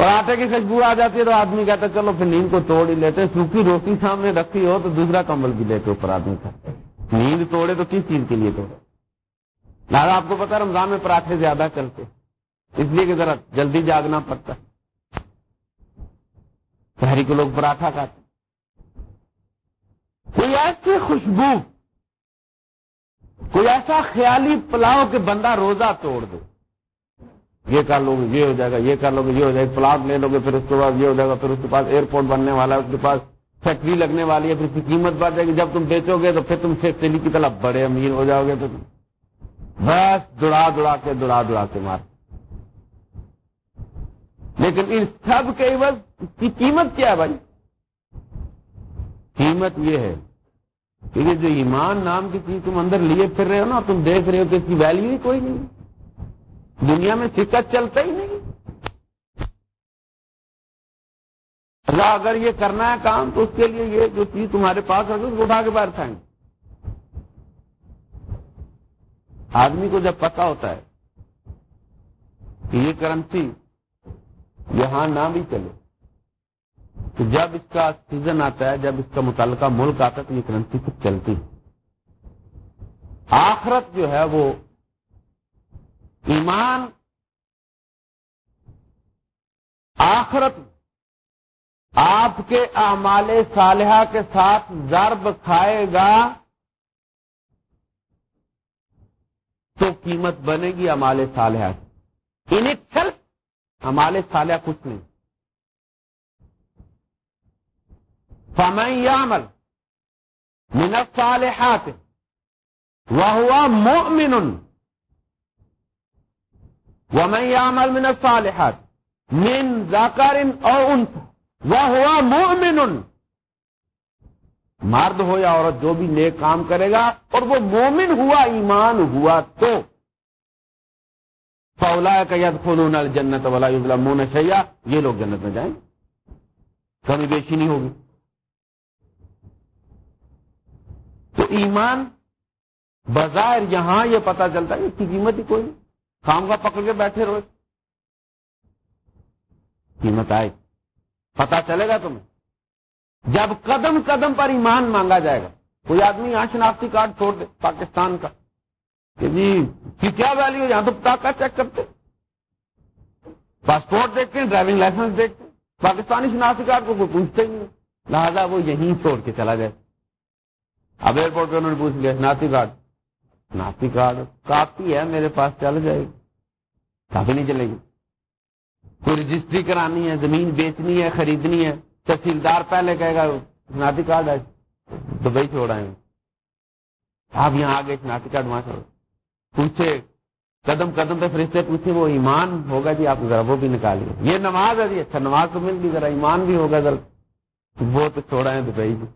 پراٹھے کی خوشبو آ جاتی ہے تو آدمی کہتا ہے، چلو پھر نیند کو توڑ ہی لیتے سوکھی روٹی سامنے رکھی ہو تو دوسرا کمبل بھی لیتے اوپر آدمی کا نیند توڑے تو کس چیز کے لیے توڑے؟ لہٰذا آپ کو پتا رمضان میں پراٹھے زیادہ چلتے اس لیے کہ ذرا جلدی جاگنا پڑتا شہری کو لوگ پراٹھا کھاتے کوئی ایسی خوشبو، کوئی ایسا خیالی پلاؤ کہ بندہ روزہ توڑ دے۔ یہ کر لو گے، یہ ہو جائے گا، یہ کر لو گے، یہ ہو جائے گا، پلاٹ لے لو گے، پھر اس کے بعد یہ ہو جائے گا، پھر اس کے پاس ایئرپورٹ بننے والا ہے، اس کے پاس فیکٹری لگنے والی ہے، پھر اس کی قیمت بڑھ جائے گی۔ جب تم بیچو گے تو پھر تم شیخ کی طرف بڑے امیر ہو جاؤ گے تو بس دڑا دڑا کے دڑا دڑا کے مار۔ لیکن ان سب کے عوض اس کی قیمت کیا ہے بھائی؟ قیمت یہ ہے کہ یہ جو ایمان نام کی چیز تم اندر لیے پھر رہے ہو نا، تم دیکھ رہے ہو کہ اس کی ویلو ہی کوئی نہیں۔ دنیا میں سکت چلتا ہی نہیں۔ اللہ اگر یہ کرنا ہے کام، تو اس کے لیے یہ جو چیز تمہارے پاس ہوگی اس کو اٹھا کے باہر کھائیں۔ آدمی کو جب پتا ہوتا ہے کہ یہ کرنسی یہاں نہ بھی چلے، تو جب اس کا سیزن آتا ہے، جب اس کا متعلقہ ملک آتا ہے، تو یہ کرنسی کچھ چلتی۔ آخرت جو ہے وہ ایمان، آخرت، آپ کے اعمال صالحہ کے ساتھ ضرب کھائے گا تو قیمت بنے گی امال صالحہ ان اٹ سیلف امال صالحہ کچھ نہیں۔ فمن عمل من الصالحات وهو مؤمن ومن يعمل من الصالحات من ذكر او انثى وهو مؤمن مرد ہو یا عورت جو بھی نیک کام کرے گا اور وہ مومن ہوا، ایمان ہوا تو فولا کا ید جنت والا مون شیا یہ لوگ جنت میں جائیں۔ کمی بیشی نہیں ہوگی۔ تو ایمان بظاہر یہاں یہ پتا چلتا ہے اس کی قیمت ہی کوئی نہیں۔ کام کا پکڑ کے بیٹھے روز قیمت آئے پتا چلے گا تمہیں۔ جب قدم قدم پر ایمان مانگا جائے گا، کوئی آدمی یہاں شناختی کارڈ چھوڑ دے پاکستان کا۔ کہ جی کیا ویلو یہاں تو کا چیک کرتے۔ پاسپورٹ دیکھتے ہیں ڈرائیونگ لائسنس دیکھتے ہیں۔ پاکستانی شناختی کارڈ کو کوئی پوچھتے ہی نہیں۔ لہٰذا وہ یہیں چھوڑ کے چلا جائے اب ایئرپورٹ پہ انہوں نے پوچھ لیا، شناختی کارڈ۔ شناختی کارڈ کافی ہے میرے پاس، چل جائے۔ گی کافی نہیں چلے گی۔ کوئی رجسٹری کرانی ہے، زمین بیچنی ہے، خریدنی ہے، تحصیلدار پہلے کہے گا شناختی کارڈ ہے دبئی چھوڑ آئے۔ آپ یہاں آگے شناختی کارڈ وہاں چھوڑ پوچھے، قدم قدم پہ فرشتے پوچھے، وہ ایمان ہوگا جی؟ آپ ذرا وہ بھی نکالیے۔ یہ نماز ہے جی اچھا نماز تو مل گئی، ذرا ایمان بھی ہوگا۔ ذرا وہ تو چھوڑا ہے دبئی بھی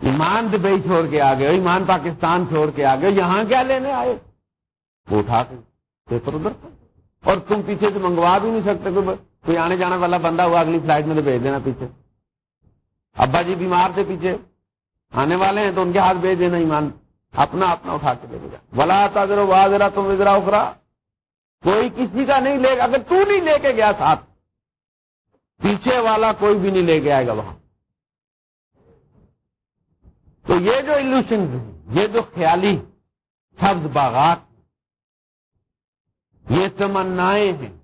ایمان دبئی چھوڑ کے آ گئے ایمان پاکستان چھوڑ کے آ گئے یہاں کیا لینے آئے؟ وہ اٹھا کے پیپر ادھر اور تم پیچھے سے منگوا بھی نہیں سکتے، کوئی آنے جانے والا بندہ ہوا، اگلی فلائٹ میں تو بھیج دینا پیچھے۔ ابا جی بیمار تھے پیچھے، آنے والے ہیں تو ان کے ہاتھ بھیج دینا ایمان۔ اپنا اپنا اٹھا کے لے گا بلا آتا ذرا وا ذرا تم ذرا اخرا کوئی کسی کا نہیں لے گا اگر تو نہیں لے کے گیا ساتھ، پیچھے والا کوئی بھی نہیں لے کے آئے گا وہاں۔ تو یہ جو الوشن یہ جو خیالی سبز باغات یہ تمنائیں ہیں،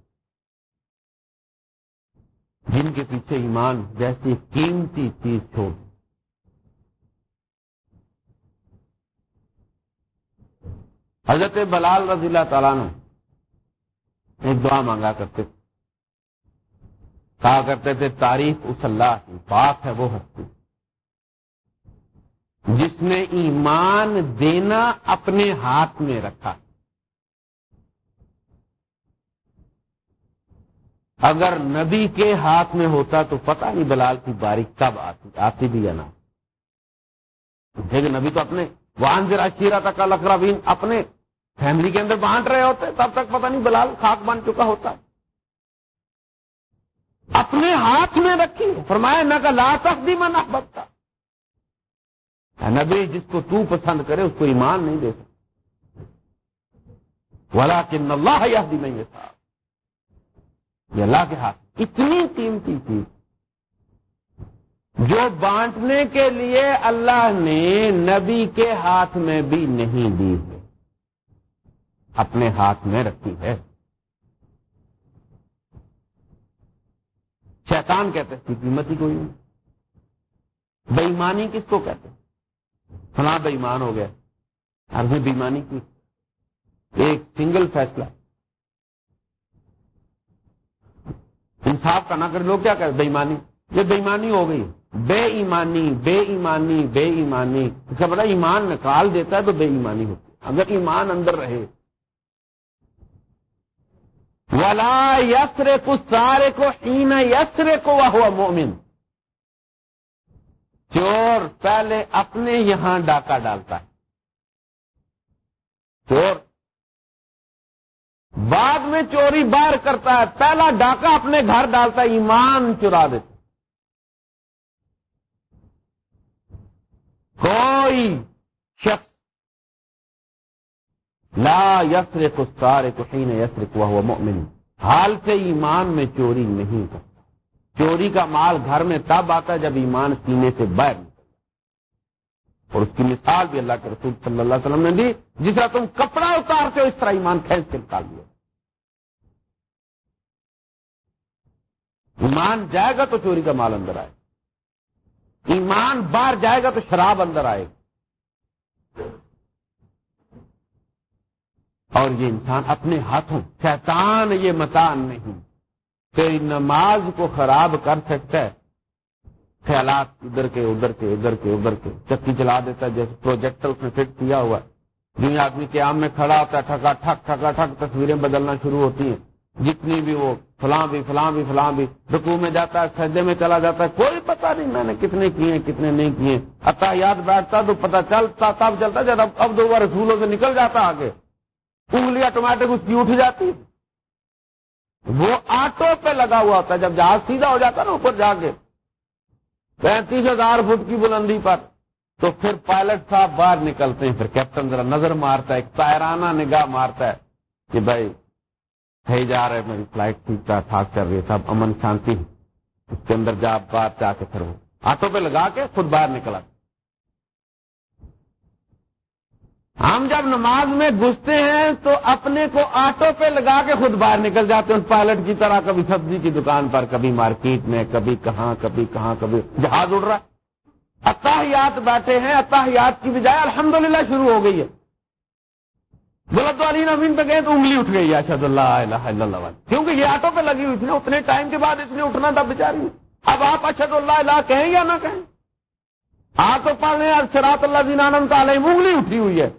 جن کے پیچھے ایمان جیسی قیمتی چیز چھوڑ۔ حضرت بلال رضی اللہ تعالیٰ نے ایک دعا مانگا کرتے تھے۔ کہا کرتے تھے، تاریخ اس اللہ کی بات ہے، وہ ہستی۔ جس نے ایمان دینا اپنے ہاتھ میں رکھا۔ اگر نبی کے ہاتھ میں ہوتا تو پتہ نہیں بلال کی باری کب آتی آتی بھی یا نہ۔ نبی تو اپنے وان ذرا شیرا تک کا اپنے فیملی کے اندر بانٹ رہے ہوتے، تب تک پتہ نہیں بلال خاک بن چکا ہوتا۔ اپنے ہاتھ میں رکھی، فرمایا، نہ کا لا تقدیم من بکتا نبی جس کو تو پسند کرے، اس کو ایمان نہیں دے سکتا۔ ولا کن اللہ یہ نہیں دیتا یہ اللہ کے ہاتھ اتنی قیمتی چیز جو بانٹنے کے لیے اللہ نے نبی کے ہاتھ میں بھی نہیں دی ہے، اپنے ہاتھ میں رکھی ہے۔ شیطان کہتے اس کی قیمت ہی کوئی نہیں۔ بےمانی کس کو کہتے ہیں؟ فلاں بےمان ہو گیا ہر میں بےمانی کی۔ ایک سنگل فیصلہ۔ انصاف کا نہ کر لوگ کیا کریں؟ بےمانی۔ یہ بےمانی ہو گئی۔ بے ایمانی بے ایمانی بے ایمانی۔ اس بڑا ایمان نکال دیتا ہے تو بے ایمانی ہوتی اگر ایمان اندر رہے۔ ولا یسرے کو سارے کو این یسرے کو وہ ہوا مومن چور پہلے اپنے یہاں ڈاکہ ڈالتا ہے۔ چور۔ بعد میں چوری باہر کرتا ہے، پہلا ڈاکہ اپنے گھر ڈالتا ہے، ایمان چرا دیتا کوئی شخص لا یسر کو سارے کو یسر کو وہ مؤمن، حال سے ایمان میں چوری نہیں کرتا۔ چوری کا مال گھر میں تب آتا ہے جب ایمان سینے سے باہر اور اس کی مثال بھی اللہ کے رسول صلی اللہ علیہ وسلم نے دی، جس طرح تم کپڑا اتارتے ہو، اس طرح ایمان کھینچ کے نکال دیا۔ ایمان جائے گا تو چوری کا مال اندر آئے ایمان باہر جائے گا تو شراب اندر آئے گا۔ اور یہ انسان اپنے ہاتھوں، شیطان یہ متان نہیں۔ تیری نماز کو خراب کر سکتا ہے۔ خیالات ادھر کے ادھر کے ادھر کے ادھر کے۔ چکی چلا دیتا ہے، جیسے پروجیکٹر اس نے فٹ کیا ہوا ہے۔ جن آدمی کے آم میں کھڑا ہوتا ہے ٹھکا ٹھک ٹھکا ٹھک تصویریں بدلنا شروع ہوتی ہیں۔ جتنی بھی وہ فلاں بھی فلاں بھی فلاں بھی رکو میں جاتا ہے، سجدے میں چلا جاتا ہے، کوئی پتا نہیں میں نے کتنے کیے کتنے نہیں کیے اتا یاد بیٹھتا تو پتا چلتا، تب چلتا جب، اب دو بار رسولوں سے نکل جاتا آگے۔ انگلی آٹومیٹک اس کی اٹھ جاتی۔ وہ آٹو پہ لگا ہوا ہوتا ہے جب جہاز سیدھا ہو جاتا نا اوپر جا کے، پینتیس ہزار فٹ کی بلندی پر، تو پھر پائلٹ صاحب باہر نکلتے ہیں، پھر کیپٹن ذرا نظر مارتا ہے، ایک تائرانہ نگاہ مارتا ہے کہ بھائی، کہیں جا رہے میری فلائٹ ٹھیک ٹھاک تھاک کر رہی ہے، سب امن شانتی اس کے اندر جا بات جا کے پھر وہ آٹو پہ لگا کے خود باہر نکلا۔ ہم جب نماز میں گھستے ہیں تو اپنے کو آٹو پہ لگا کے خود باہر نکل جاتے ہیں پائلٹ کی طرح، کبھی سبزی کی دکان پر، کبھی مارکیٹ میں، کبھی کہاں کبھی کہاں، کبھی جہاز اڑ رہا اتحیات بیٹھے ہیں اتحیات کی بجائے الحمدللہ شروع ہو گئی ہے۔ بولت والی نوین پہ گئے تو انگلی اٹھ گئی اشد اللہ الہ الا اللہ۔ کیونکہ یہ آٹو پہ لگی ہوئی تھی نا، اتنے ٹائم کے بعد اس نے اٹھنا تھا بیچاری۔ اب آپ اشد اللہ الہ کہیں یا نہ کہیں؟ آپ تو پڑھ رہے ہیں شراط اللہ دین آنند تعلیم، انگلی اٹھی ہوئی ہے۔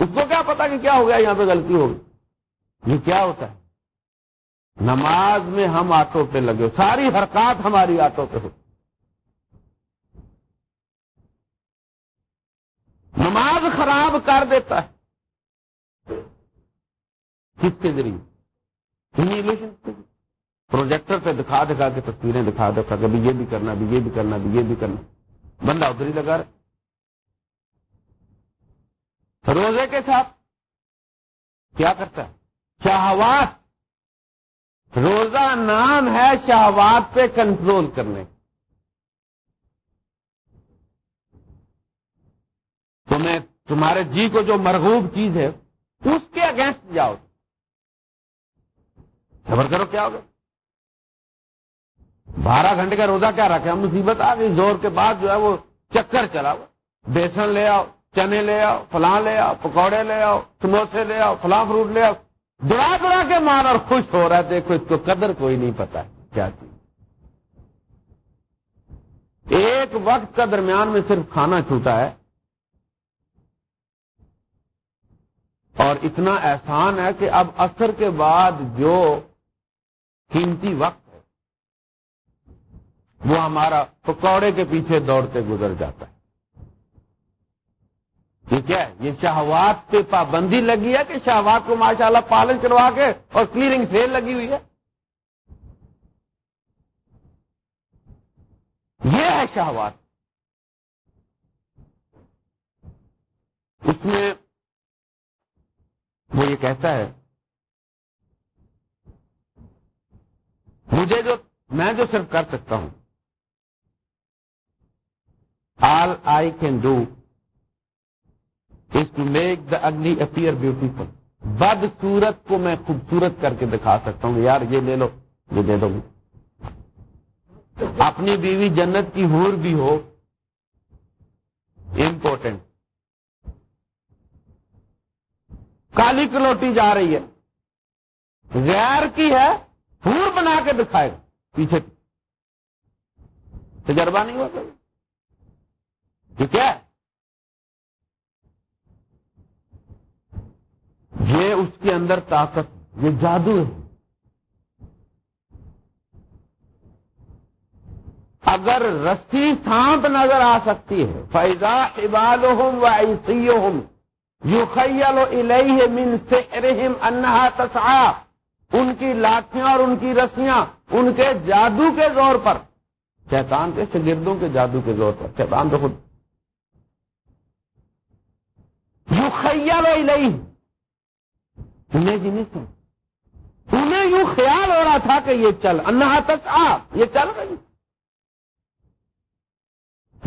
اس کو کیا پتا کہ کیا ہو گیا؟ یہاں پہ غلطی ہوگی یہ کیا ہوتا ہے؟ نماز میں ہم آٹو پہ لگے ساری حرکات ہماری آٹو پہ ہو۔ نماز خراب کر دیتا ہے۔ کس کے ذریعے؟ پروجیکٹر پہ دکھا دکھا کے تصویریں دکھا دکھا کہ یہ بھی کرنا، بھی یہ بھی کرنا، بھی یہ بھی کرنا۔ بندہ ادھر ہی لگا رہا روزے کے ساتھ کیا کرتا ہے؟ شہوات۔ روزہ نام ہے شہوات پہ کنٹرول کرنے۔ تمہیں تمہارے جی کو جو مرغوب چیز ہے، اس کے اگینسٹ جاؤ۔ خبر کرو، کیا ہوگا؟ بارہ گھنٹے کا روزہ کیا رکھے ہم مصیبت آ گئی۔ زور کے بعد جو ہے وہ چکر چلا ہوا۔ بیسن لے آؤ۔ چنے لے آؤ، فلاں لے آؤ، پکوڑے لے آؤ، سموسے لے آؤ، فلاں فروٹ لے آؤ۔ دڑا دڑا کے مان اور خوش ہو رہا ہے، دیکھو اس کو قدر کوئی نہیں پتا کیا چیز ایک وقت کا درمیان میں صرف کھانا چھوٹا ہے۔ اور اتنا احسان ہے کہ اب اثر کے بعد جو قیمتی وقت ہے، وہ ہمارا پکوڑے کے پیچھے دوڑتے گزر جاتا ہے۔ یہ کیا ہے؟ یہ شہوات پہ پابندی لگی ہے کہ شہوات کو ماشاءاللہ پالن کروا کے اور کلیئرنگ سیل لگی ہوئی ہے۔ یہ ہے شہوات۔ اس میں وہ یہ کہتا ہے، مجھے جو میں جو صرف کر سکتا ہوں، all I can do is to make the ugly appear beautiful بد صورت کو میں خوبصورت کر کے دکھا سکتا ہوں. یار یہ لے لو، یہ دے دو. اپنی بیوی جنت کی ہور بھی ہو امپورٹنٹ کالی کلوٹی جا رہی ہے، غیر کی ہے، ہور بنا کے دکھائے. گا پیچھے تجربہ نہیں ہوتا ٹھیک ہے؟ یہ اس کے اندر طاقت، یہ جادو ہے۔ اگر رسی سانپ نظر آ سکتی ہے فیضا ابال ہوں و ایسی ہوں یو خیل و من سے انہا تسا ان کی لاٹیاں اور ان کی رسیاں ان کے جادو کے زور پر۔ شیطان کے شگردوں کے جادو کے زور پر۔ شیطان تو خود۔ یو خیال و الہی انہیں انہیں یوں خیال ہو رہا تھا کہ یہ چل، انہا تسا یہ چل رہی۔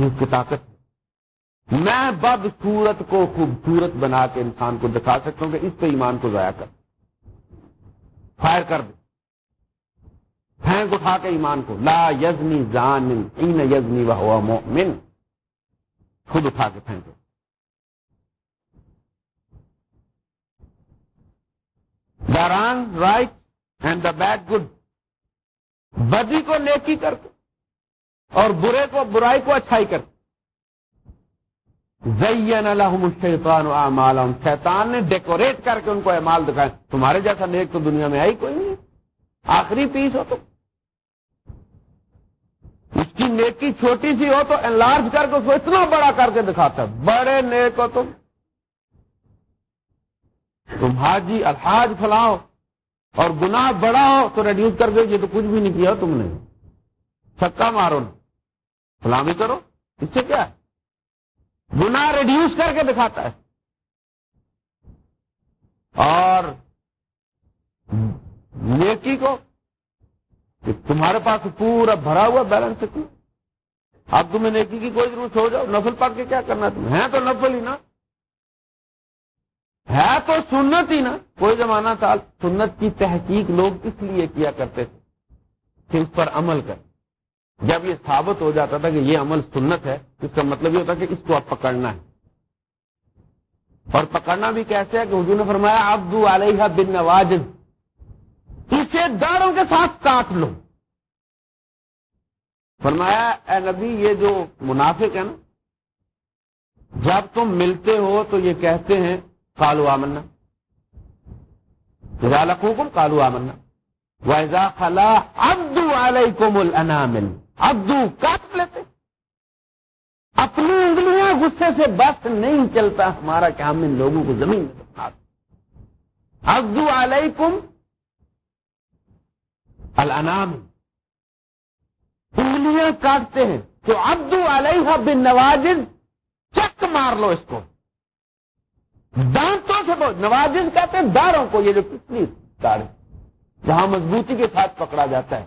اس کی طاقت میں بدسورت کو خوبصورت بنا کے انسان کو دکھا سکتا ہوں کہ اس پہ ایمان کو ضائع کر۔ فائر کر دے پھینک اٹھا کے ایمان کو۔ لا یزنی جان یزنی و ہوا مومن خود اٹھا کے پھینکو۔ The wrong right and the bad good بدی کو نیکی کر کے اور برے کو برائی کو اچھائی کر زین الحم الشیطان اعمالهم. شیطان نے ڈیکوریٹ کر کے ان کو اعمال دکھائے. تمہارے جیسا نیک تو دنیا میں آئی کوئی نہیں. آخری پیس ہو تو. اس کی نیکی چھوٹی سی ہو تو انلارج کر کے اس کو اتنا بڑا کر کے دکھاتا ہے. بڑے نیک ہو تم. تم حاجی جی، الحاج پھلاؤ اور گناہ بڑا ہو تو ریڈیوس کر کے یہ تو کچھ بھی نہیں کیا تم نے۔ چھکا مارو۔ فلامی کرو۔ اس سے کیا ہے؟ گنا ریڈیوس کر کے دکھاتا ہے۔ اور نیکی کو کہ تمہارے پاس پورا بھرا ہوا بیلنس اب تمہیں نیکی کی کوئی ضرورت ہو جاؤ، نفل پاک کے کیا کرنا تم ہے تو نفل ہی نا۔ ہے تو سنت ہی نا۔ کوئی زمانہ تھا سنت کی تحقیق لوگ اس لیے کیا کرتے تھے کہ اس پر عمل کر جب یہ ثابت ہو جاتا تھا کہ یہ عمل سنت ہے، اس کا مطلب یہ ہوتا کہ اس کو اب پکڑنا ہے۔ اور پکڑنا بھی کیسے ہے کہ حضور نے فرمایا ابدو علیہ بن نواز اسے داروں کے ساتھ کاٹ لو۔ فرمایا، اے نبی، یہ جو منافق ہے نا، جب تم ملتے ہو تو یہ کہتے ہیں کالو آمنا. حکم کالو آمنا. ویزا خلا ابدو علیکم الانامل ابدو کاٹ لیتے. اپنی انگلیاں غصے سے بس نہیں چلتا. ہمارا کہ ہم ان لوگوں کو زمین میں ابدو علیکم الانام انگلیاں کاٹتے ہیں. تو ابدو علیہ بن نوازن چک مار لو اس کو. دانتوں سے نوازن کہتے ہیں داروں کو یہ جو کتنی کاڑے جہاں مضبوطی کے ساتھ پکڑا جاتا ہے۔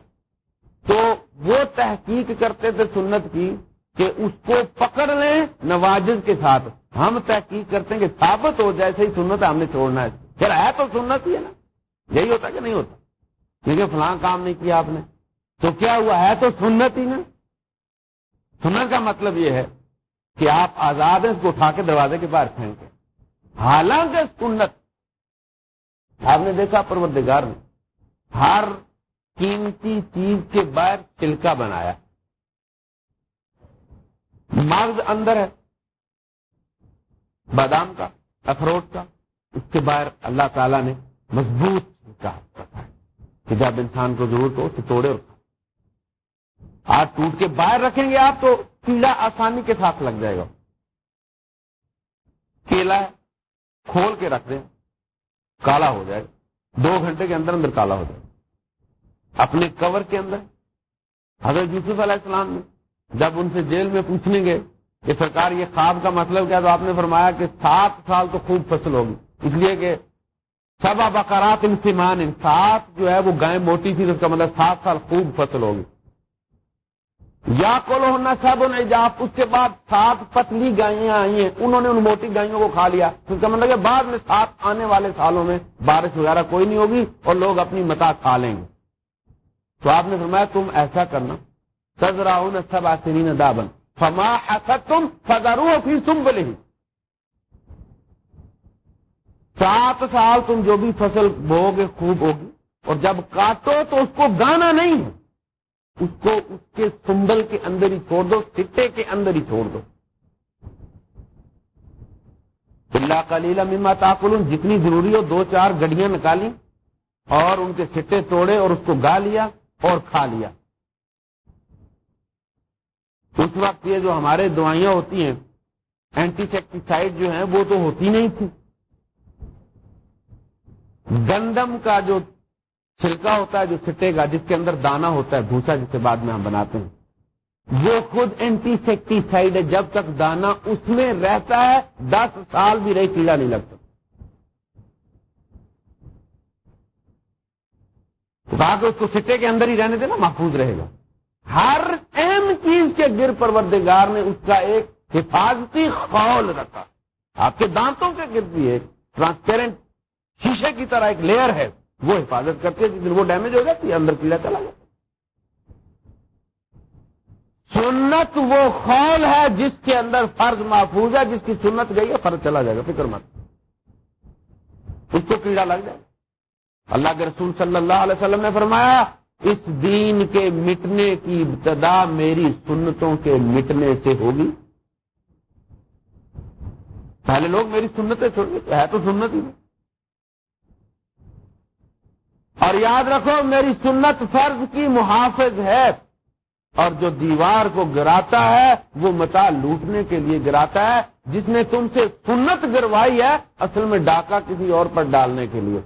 تو وہ تحقیق کرتے تھے سنت کی کہ اس کو پکڑ لیں نوازز کے ساتھ۔ ہم تحقیق کرتے ہیں کہ ثابت ہو جیسے ہی سنت ہم نے چھوڑنا ہے۔ پھر ہے تو سنت ہی ہے نا۔ یہی ہوتا کہ نہیں ہوتا؟ کیونکہ فلاں کام نہیں کیا آپ نے۔ تو کیا ہوا؟ ہے تو سنت ہی نا۔ سنت کا مطلب یہ ہے کہ آپ آزاد ہیں، اس کو اٹھا کے دروازے کے باہر پھینکیں۔ حالانکہ سنت، آپ نے دیکھا پروردگار نے ہر قیمتی چیز کے باہر چلکا بنایا۔ مغز اندر ہے، بادام کا، اخروٹ کا، اس کے باہر اللہ تعالی نے مضبوط چھلکا بتایا کہ جب انسان کو ضرورت ہو تو توڑے اور ہاتھ ٹوٹ کے باہر رکھیں گے آپ تو کیڑا آسانی کے ساتھ لگ جائے گا۔ کیلا ہے کھول کے رکھ دیں، کالا ہو جائے، دو گھنٹے کے اندر اندر کالا ہو جائے۔ اپنے کور کے اندر، حضرت یوسف علیہ السلام نے جب ان سے جیل میں پوچھنے گے کہ سرکار یہ خواب کا مطلب کیا، تو آپ نے فرمایا کہ سات سال تو خوب فصل ہوگی۔ اس لیے کہ سب بقرات انسمان سات جو ہے وہ گائے موٹی تھی اس کا مطلب سات سال خوب فصل ہوگی۔ یا کولو ہونا سب انہیں اس کے بعد سات پتلی گائیاں آئی ہیں، انہوں نے ان موٹی گائیوں کو کھا لیا۔ تو کا مطلب بعد میں سات آنے والے سالوں میں بارش وغیرہ کوئی نہیں ہوگی اور لوگ اپنی متا کھا لیں گے۔ تو آپ نے فرمایا، تم ایسا کرنا۔ سزرا سب آسرین دابن۔ فما حسد تم فضرو پھر تم بولے ہی سات سال تم جو بھی فصل بو گے، خوب ہوگی۔ اور جب کاٹو تو اس کو گانا نہیں ہے۔ اس کو اس کے سنبل کے اندر ہی چھوڑ دو، سٹے کے اندر ہی چھوڑ دو۔ اللہ کلیلہ مما تاکل جتنی ضروری ہو، دو چار گڈیاں نکالی اور ان کے سٹے توڑے اور اس کو گا لیا اور کھا لیا۔ اس وقت یہ جو ہمارے دوائیاں ہوتی ہیں اینٹی سیکٹیسائڈ جو ہیں، وہ تو ہوتی نہیں تھی گندم کا جو چھلکا ہوتا ہے جو چھٹے گا، جس کے اندر دانا ہوتا ہے، بھوسا جس کے بعد میں ہم بناتے ہیں۔ وہ خود اینٹی سیکٹیسائڈ ہے، جب تک دانا اس میں رہتا ہے، دس سال بھی رہی، کیڑا نہیں لگتا۔ تو کہا کہ اس کو سٹے کے اندر ہی رہنے دینا، محفوظ رہے گا۔ ہر اہم چیز کے گر پروردگار نے اس کا ایک حفاظتی خول رکھا۔ آپ کے دانتوں کے گرد بھی ایک ٹرانسپیرنٹ شیشے کی طرح ایک لیئر ہے۔ وہ حفاظت کرتے ہیں، جس وہ ڈیمیج ہو جاتی ہے، اندر کیڑا چلا جاتا سنت وہ خول ہے جس کے اندر فرض محفوظ ہے، جس کی سنت گئی ہے، فرض چلا جائے گا، فکر مت۔ اس کو کیڑا لگ جائے۔ اللہ کے رسول صلی اللہ علیہ وسلم نے فرمایا، اس دین کے مٹنے کی ابتدا میری سنتوں کے مٹنے سے ہوگی۔ پہلے لوگ میری سنتیں چھوڑ ہے تو سنت ہی۔ نہیں اور یاد رکھو میری سنت فرض کی محافظ ہے اور جو دیوار کو گراتا ہے وہ متا لوٹنے کے لیے گراتا ہے جس نے تم سے سنت گروائی ہے اصل میں ڈاکہ کسی اور پر ڈالنے کے لیے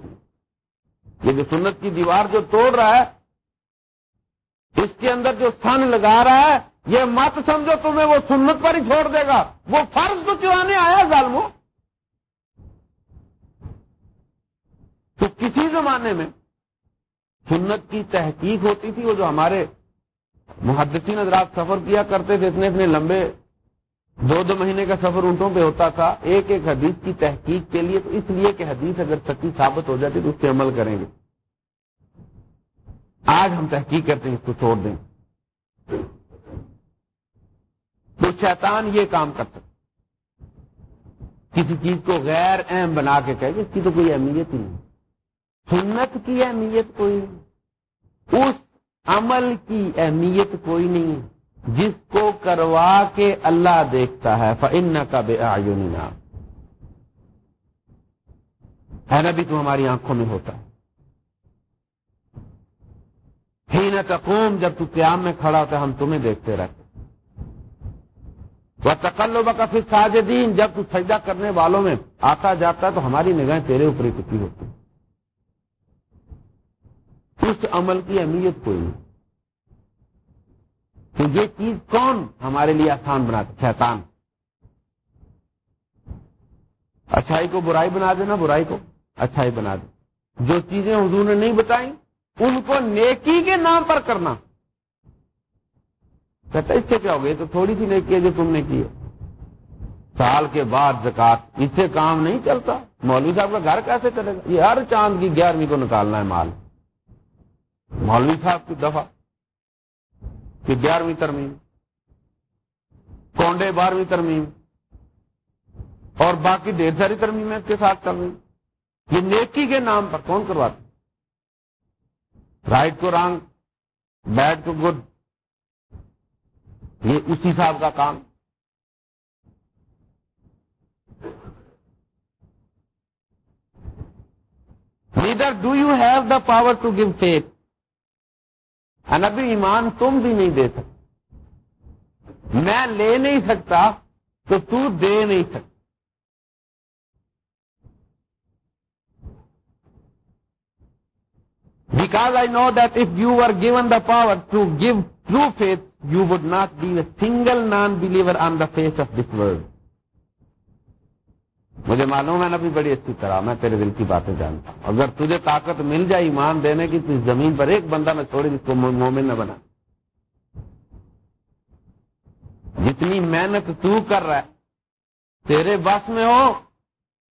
یہ جو سنت کی دیوار جو توڑ رہا ہے، اس کے اندر جو سن لگا رہا ہے، یہ مت سمجھو تمہیں وہ سنت پر ہی چھوڑ دے گا۔ وہ فرض تو چلانے آیا ظالموں تو کسی زمانے میں سنت کی تحقیق ہوتی تھی، وہ جو ہمارے محدثین حضرات سفر کیا کرتے تھے، اتنے اتنے لمبے دو دو مہینے کا سفر اونٹوں پہ ہوتا تھا، ایک ایک حدیث کی تحقیق کے لیے، تو اس لیے کہ حدیث اگر سچی ثابت ہو جاتی تو اس پہ عمل کریں گے۔ آج ہم تحقیق کرتے ہیں، اس کو چھوڑ دیں۔ تو شیطان یہ کام کر سکتے کسی چیز کو غیر اہم بنا کے کہ اس کی تو کوئی اہمیت ہی نہیں۔ سنت کی اہمیت کوئی نہیں اس عمل کی اہمیت کوئی نہیں جس کو کروا کے اللہ دیکھتا ہے فن کا بے آیون ہے نا بھی تو ہماری آنکھوں میں ہوتا۔ ہے ہی نہ تقوم، جب تو قیام میں کھڑا ہوتا ہے ہم تمہیں دیکھتے رہتے۔ وہ تکلو بکفی ساجدین جب تو سجدہ کرنے والوں میں آتا جاتا، تو ہماری نگاہیں تیرے اوپر ہی ٹکی ہوتی۔ اس عمل کی اہمیت کوئی نہیں۔ تو یہ چیز کون ہمارے لیے آسان بناتا شیطان۔ اچھائی کو برائی بنا دینا، برائی کو اچھائی بنا دے۔ جو چیزیں حضور نے نہیں بتائیں، ان کو نیکی کے نام پر کرنا۔ کہتا اس سے کیا ہو گئی تو تھوڑی سی نیکی ہے جو تم نے کی ہے۔ سال کے بعد زکات اس سے کام نہیں چلتا۔ مولوی صاحب کا گھر کیسے چلے گا؟ یہ ہر چاند کی گیارہویں کو نکالنا ہے مال۔ مولوی صاحب کی دفعہ کہ گیارہویں ترمیم، کونڈے بارہویں ترمیم اور باقی ڈھیر ساری ترمیم کے ساتھ کر رہی۔ یہ نیکی کے نام پر کون کرواتے رائٹ کو رانگ، بیڈ کو گڈ، یہ اسی صاحب کا کام۔ Neither do you have the power to give faith ابھی ایمان تم بھی نہیں دے سکتے۔ میں لے نہیں سکتا تو تو دے نہیں سکتا۔ Because I know that if you are given the power to give true faith you would not be a single non believer on the face of this world مجھے معلوم ہے نا بھی بڑی اچھی طرح، میں تیرے دل کی باتیں جانتا ہوں۔ اگر تجھے طاقت مل جائے ایمان دینے کی، تو اس زمین پر ایک بندہ میں چھوڑی جس کو مومن نہ بنا۔ جتنی محنت تو کر رہا ہے، تیرے بس میں ہو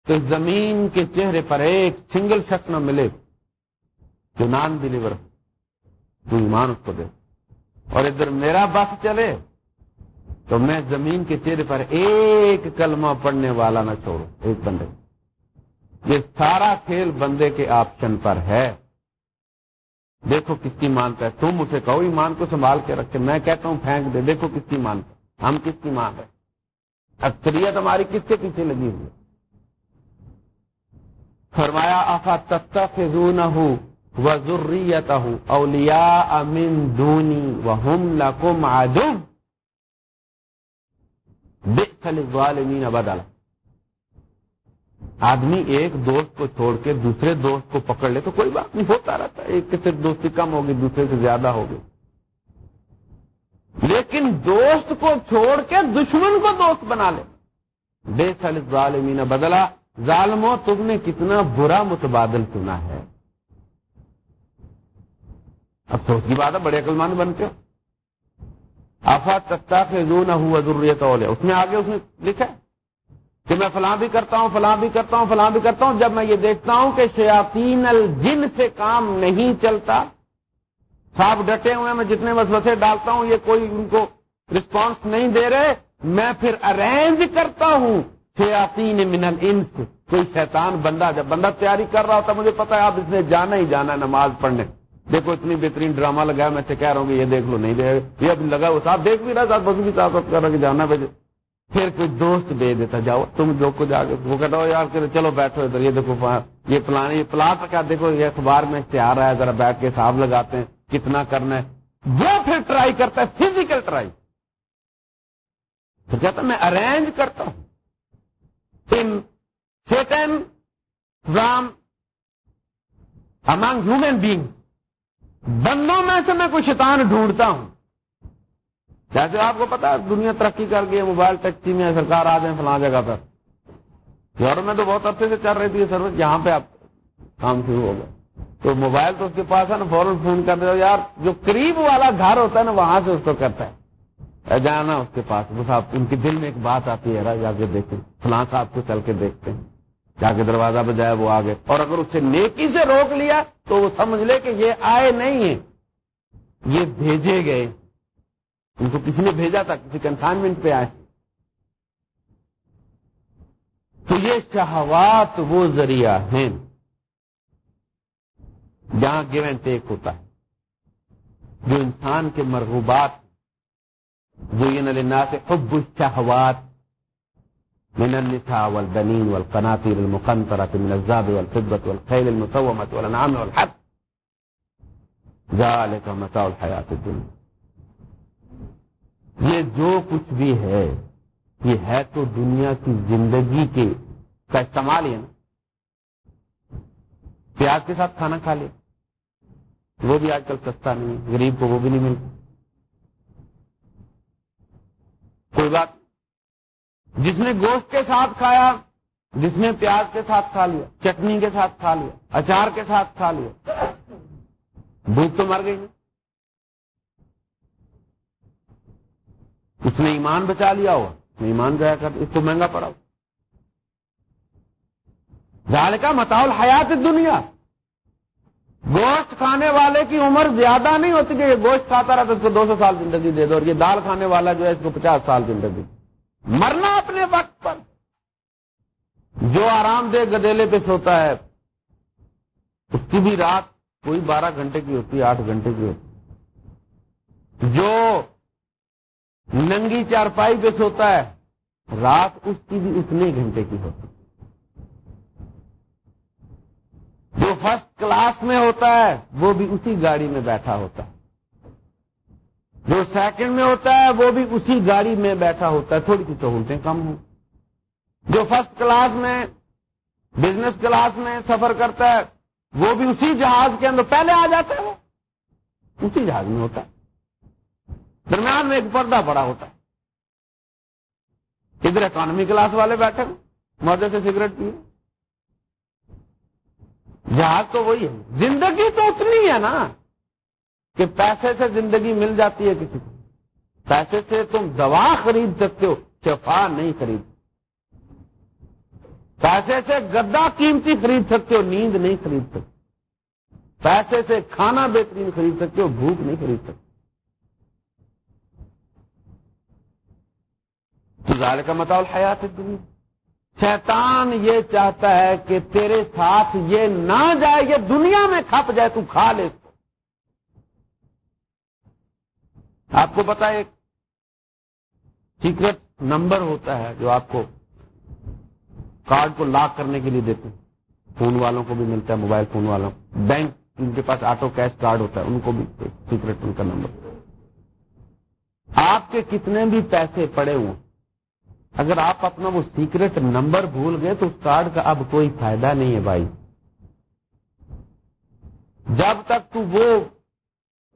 تو زمین کے چہرے پر ایک سنگل شخص نہ ملے۔ جو نان ڈلیور تو ایمان اس کو دے۔ اور ادھر میرا بس چلے۔ تو میں زمین کے چہرے پر ایک کلمہ پڑھنے والا نہ چھوڑوں، ایک بندے۔ یہ سارا کھیل بندے کے آپشن پر ہے۔ دیکھو کس کی مانتا ہے۔ تم اسے کہو، ایمان کو سنبھال کے رکھے۔ میں کہتا ہوں، پھینک دے۔ دیکھو کس کی مانتا ہم کس کی مان ہے؟ اکثریت ہماری کس کے پیچھے لگی ہوئی فرمایا آفا تختہ فضو نہ ہوں وہ ضروریت ہوں اولیا امین دونی وہ لکم آجم بے بدلا۔ آدمی ایک دوست کو چھوڑ کے دوسرے دوست کو پکڑ لے تو کوئی بات نہیں، ہوتا رہتا ایک سے دوستی کم ہوگی، دوسرے سے زیادہ ہوگی۔ لیکن دوست کو چھوڑ کے دشمن کو دوست بنا لے۔ بے سل ظالمین بدلا۔ ظالمو تم نے کتنا برا متبادل چنا ہے۔ اب کی بات ہے، بڑے عقل بن کے۔ آفات تختہ سے نہ ہوا ضروریت اس میں آگے اس نے لکھا کہ میں فلاں بھی کرتا ہوں، فلاں بھی کرتا ہوں، فلاں بھی کرتا ہوں۔ جب میں یہ دیکھتا ہوں کہ شیاطین الجن سے کام نہیں چلتا، صاحب ڈٹے ہوئے میں جتنے وسوسے ڈالتا ہوں، یہ کوئی ان کو رسپانس نہیں دے رہے۔ میں پھر ارینج کرتا ہوں، شیاطین من الانس، کوئی شیطان بندہ، جب بندہ تیاری کر رہا ہوتا مجھے پتا ہے آپ اس نے جانا ہی جانا نماز پڑھنے۔ دیکھو اتنی بہترین ڈرامہ لگایا میں سے کہہ رہا ہوں کہ یہ دیکھ لو، نہیں دے یہ اب لگا وہ صاحب دیکھ بھی رہا تھا بس بھی صاحب کر رہا کہ جانا بھائی پھر کوئی دوست دے دیتا، جاؤ، تم لوگ کو جا کے وہ کہتا ہو یار کہ چلو، بیٹھو ادھر، یہ دیکھو یہ پلان یہ پلان کیا دیکھو، یہ اخبار میں اشتہار ہے، ذرا بیٹھ کے حساب لگاتے ہیں، کتنا کرنا ہے۔ وہ پھر ٹرائی کرتا ہے فزیکل ٹرائی پھر کہتا میں ارینج کرتا ہوں۔ ان سیٹن رام امانگ ہیومن بینگ بندوں میں سے میں کوئی شیطان ڈھونڈتا ہوں۔ جیسے آپ کو پتا دنیا ترقی کر گئی موبائل ٹیکسی میں سرکار آ جائیں فلاں جگہ پر۔ یورپ میں تو بہت عرصے سے چل رہی تھی سروس، یہاں پہ آپ کام شروع ہو گئے تو موبائل تو اس کے پاس ہے نا، فوراً فون کر دے یار، جو قریب والا گھر ہوتا ہے نا، وہاں سے اس کو کرتا ہے۔ جانا اس کے پاس بس آپ ان کے دل میں ایک بات آتی ہے جا کے دیکھیں، فلاں صاحب کو چل کے دیکھتے ہیں۔ جا کے دروازہ بجائے وہ آگے۔ اور اگر اسے نیکی سے روک لیا تو وہ سمجھ لے کہ یہ آئے نہیں ہیں۔ یہ بھیجے گئے۔ ان کو کسی نے بھیجا تھا، کسی کنسائنمنٹ پہ آئے۔ تو یہ شہوات وہ ذریعہ ہیں جہاں گیو اینڈ ٹیک ہوتا ہے۔ جو انسان کے مرغوبات جو یہ نلینا سے حب الشہوات من النساء والبنين والقناطير المقنطرة من الزاب والفضة والخيل المسومة والأنعام والحب. ذلك متاع الحياة الدنيا. یہ جو کچھ بھی ہے، یہ ہے تو دنیا کی زندگی کے کا استعمال ہی ہے نا۔ پیاز کے ساتھ کھانا کھا لیا۔ وہ بھی آج کل سستا نہیں غریب کو وہ بھی نہیں ملتا۔ کوئی بات جس نے گوشت کے ساتھ کھایا، جس نے پیاز کے ساتھ کھا لیا، چٹنی کے ساتھ کھا لیا، اچار کے ساتھ کھا لیا، بھوک تو مر گئی نا۔ اس نے ایمان بچا لیا ہو ایمان جایا کر اس کو مہنگا پڑا جال کا متاول حیات دنیا گوشت کھانے والے کی عمر زیادہ نہیں ہوتی کہ یہ گوشت کھاتا رہا تو اس کو دو سو سال زندگی دے دو اور یہ دال کھانے والا جو ہے اس کو پچاس سال زندگی۔ مرنا اپنے وقت پر۔ جو آرام دہ گدیلے پہ سوتا ہے، اس کی بھی رات کوئی بارہ گھنٹے کی ہوتی ہے، آٹھ گھنٹے کی ہوتی جو ننگی چارپائی پہ سوتا ہے، رات اس کی بھی اتنے گھنٹے کی ہوتی جو فرسٹ کلاس میں ہوتا ہے، وہ بھی اسی گاڑی میں بیٹھا ہوتا ہے۔ جو سیکنڈ میں ہوتا ہے، وہ بھی اسی گاڑی میں بیٹھا ہوتا ہے، تھوڑی سی سہولتیں کم ہوں۔ جو فرسٹ کلاس میں بزنس کلاس میں سفر کرتا ہے، وہ بھی اسی جہاز کے اندر۔ پہلے آ جاتا ہے وہ۔ اسی جہاز میں ہوتا ہے۔ درمیان میں ایک پردہ پڑا ہوتا ہے۔ ادھر اکانومی کلاس والے بیٹھے مزے سے سگریٹ پیے جہاز تو وہی ہے۔ زندگی تو اتنی ہے نا۔ کہ پیسے سے زندگی مل جاتی ہے کسی کو۔ پیسے سے تم دوا خرید سکتے ہو، شفا نہیں خرید۔ پیسے سے گدا قیمتی خرید سکتے ہو، نیند نہیں خرید سکتے۔ پیسے سے کھانا بہترین خرید سکتے ہو، بھوک نہیں خرید سکتے۔ تو ظاہر کا مطالب حیات دنیا شیطان یہ چاہتا ہے کہ تیرے ساتھ یہ نہ جائے، یہ دنیا میں کھپ جائے، تو کھا لے۔ آپ کو پتا ایک سیکرٹ نمبر ہوتا ہے جو آپ کو کارڈ کو لاک کرنے کے لیے دیتے ہیں۔ فون والوں کو بھی ملتا ہے موبائل فون والوں بینک ان کے پاس آٹو کیش کارڈ ہوتا ہے، ان کو بھی سیکرٹ ان کا نمبر آپ کے کتنے بھی پیسے پڑے ہوئے، اگر آپ اپنا وہ سیکرٹ نمبر بھول گئے تو اس کارڈ کا اب کوئی فائدہ نہیں ہے بھائی۔ جب تک تو وہ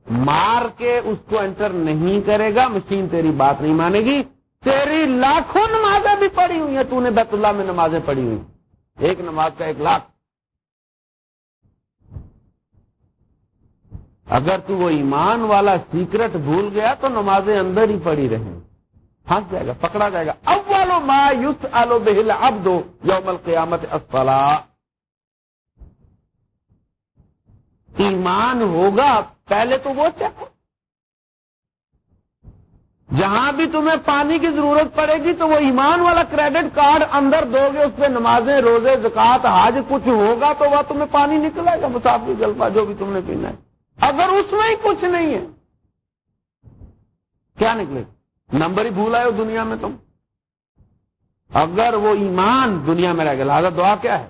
مار کے اس کو انٹر نہیں کرے گا، مشین تیری بات نہیں مانے گی۔ تیری لاکھوں نمازیں بھی پڑھی ہوئی ہیں، تو نے بیت اللہ میں نمازیں پڑھی ہوئی۔ ایک نماز کا ایک لاکھ۔ اگر تو وہ ایمان والا سیکرٹ بھول گیا تو نمازیں اندر ہی پڑی رہیں۔ پھنس جائے گا، پکڑا جائے گا۔ اب والو ما یوس آلو بہل اب دو یوم القیامت افلا ایمان ہوگا، پہلے تو وہ چیک جہاں بھی تمہیں پانی کی ضرورت پڑے گی تو وہ ایمان والا کریڈٹ کارڈ اندر دو گے، اس پہ نمازیں، روزے زکات حاج کچھ ہوگا تو وہ تمہیں پانی نکلے گا، مسافر جلپا جو بھی تم نے پینا ہے۔ اگر اس میں ہی کچھ نہیں ہے، کیا نکلے؟ نمبر ہی بھول آئے ہو دنیا میں تم۔ اگر وہ ایمان دنیا میں رہ گیا لہٰذا دعا کیا ہے؟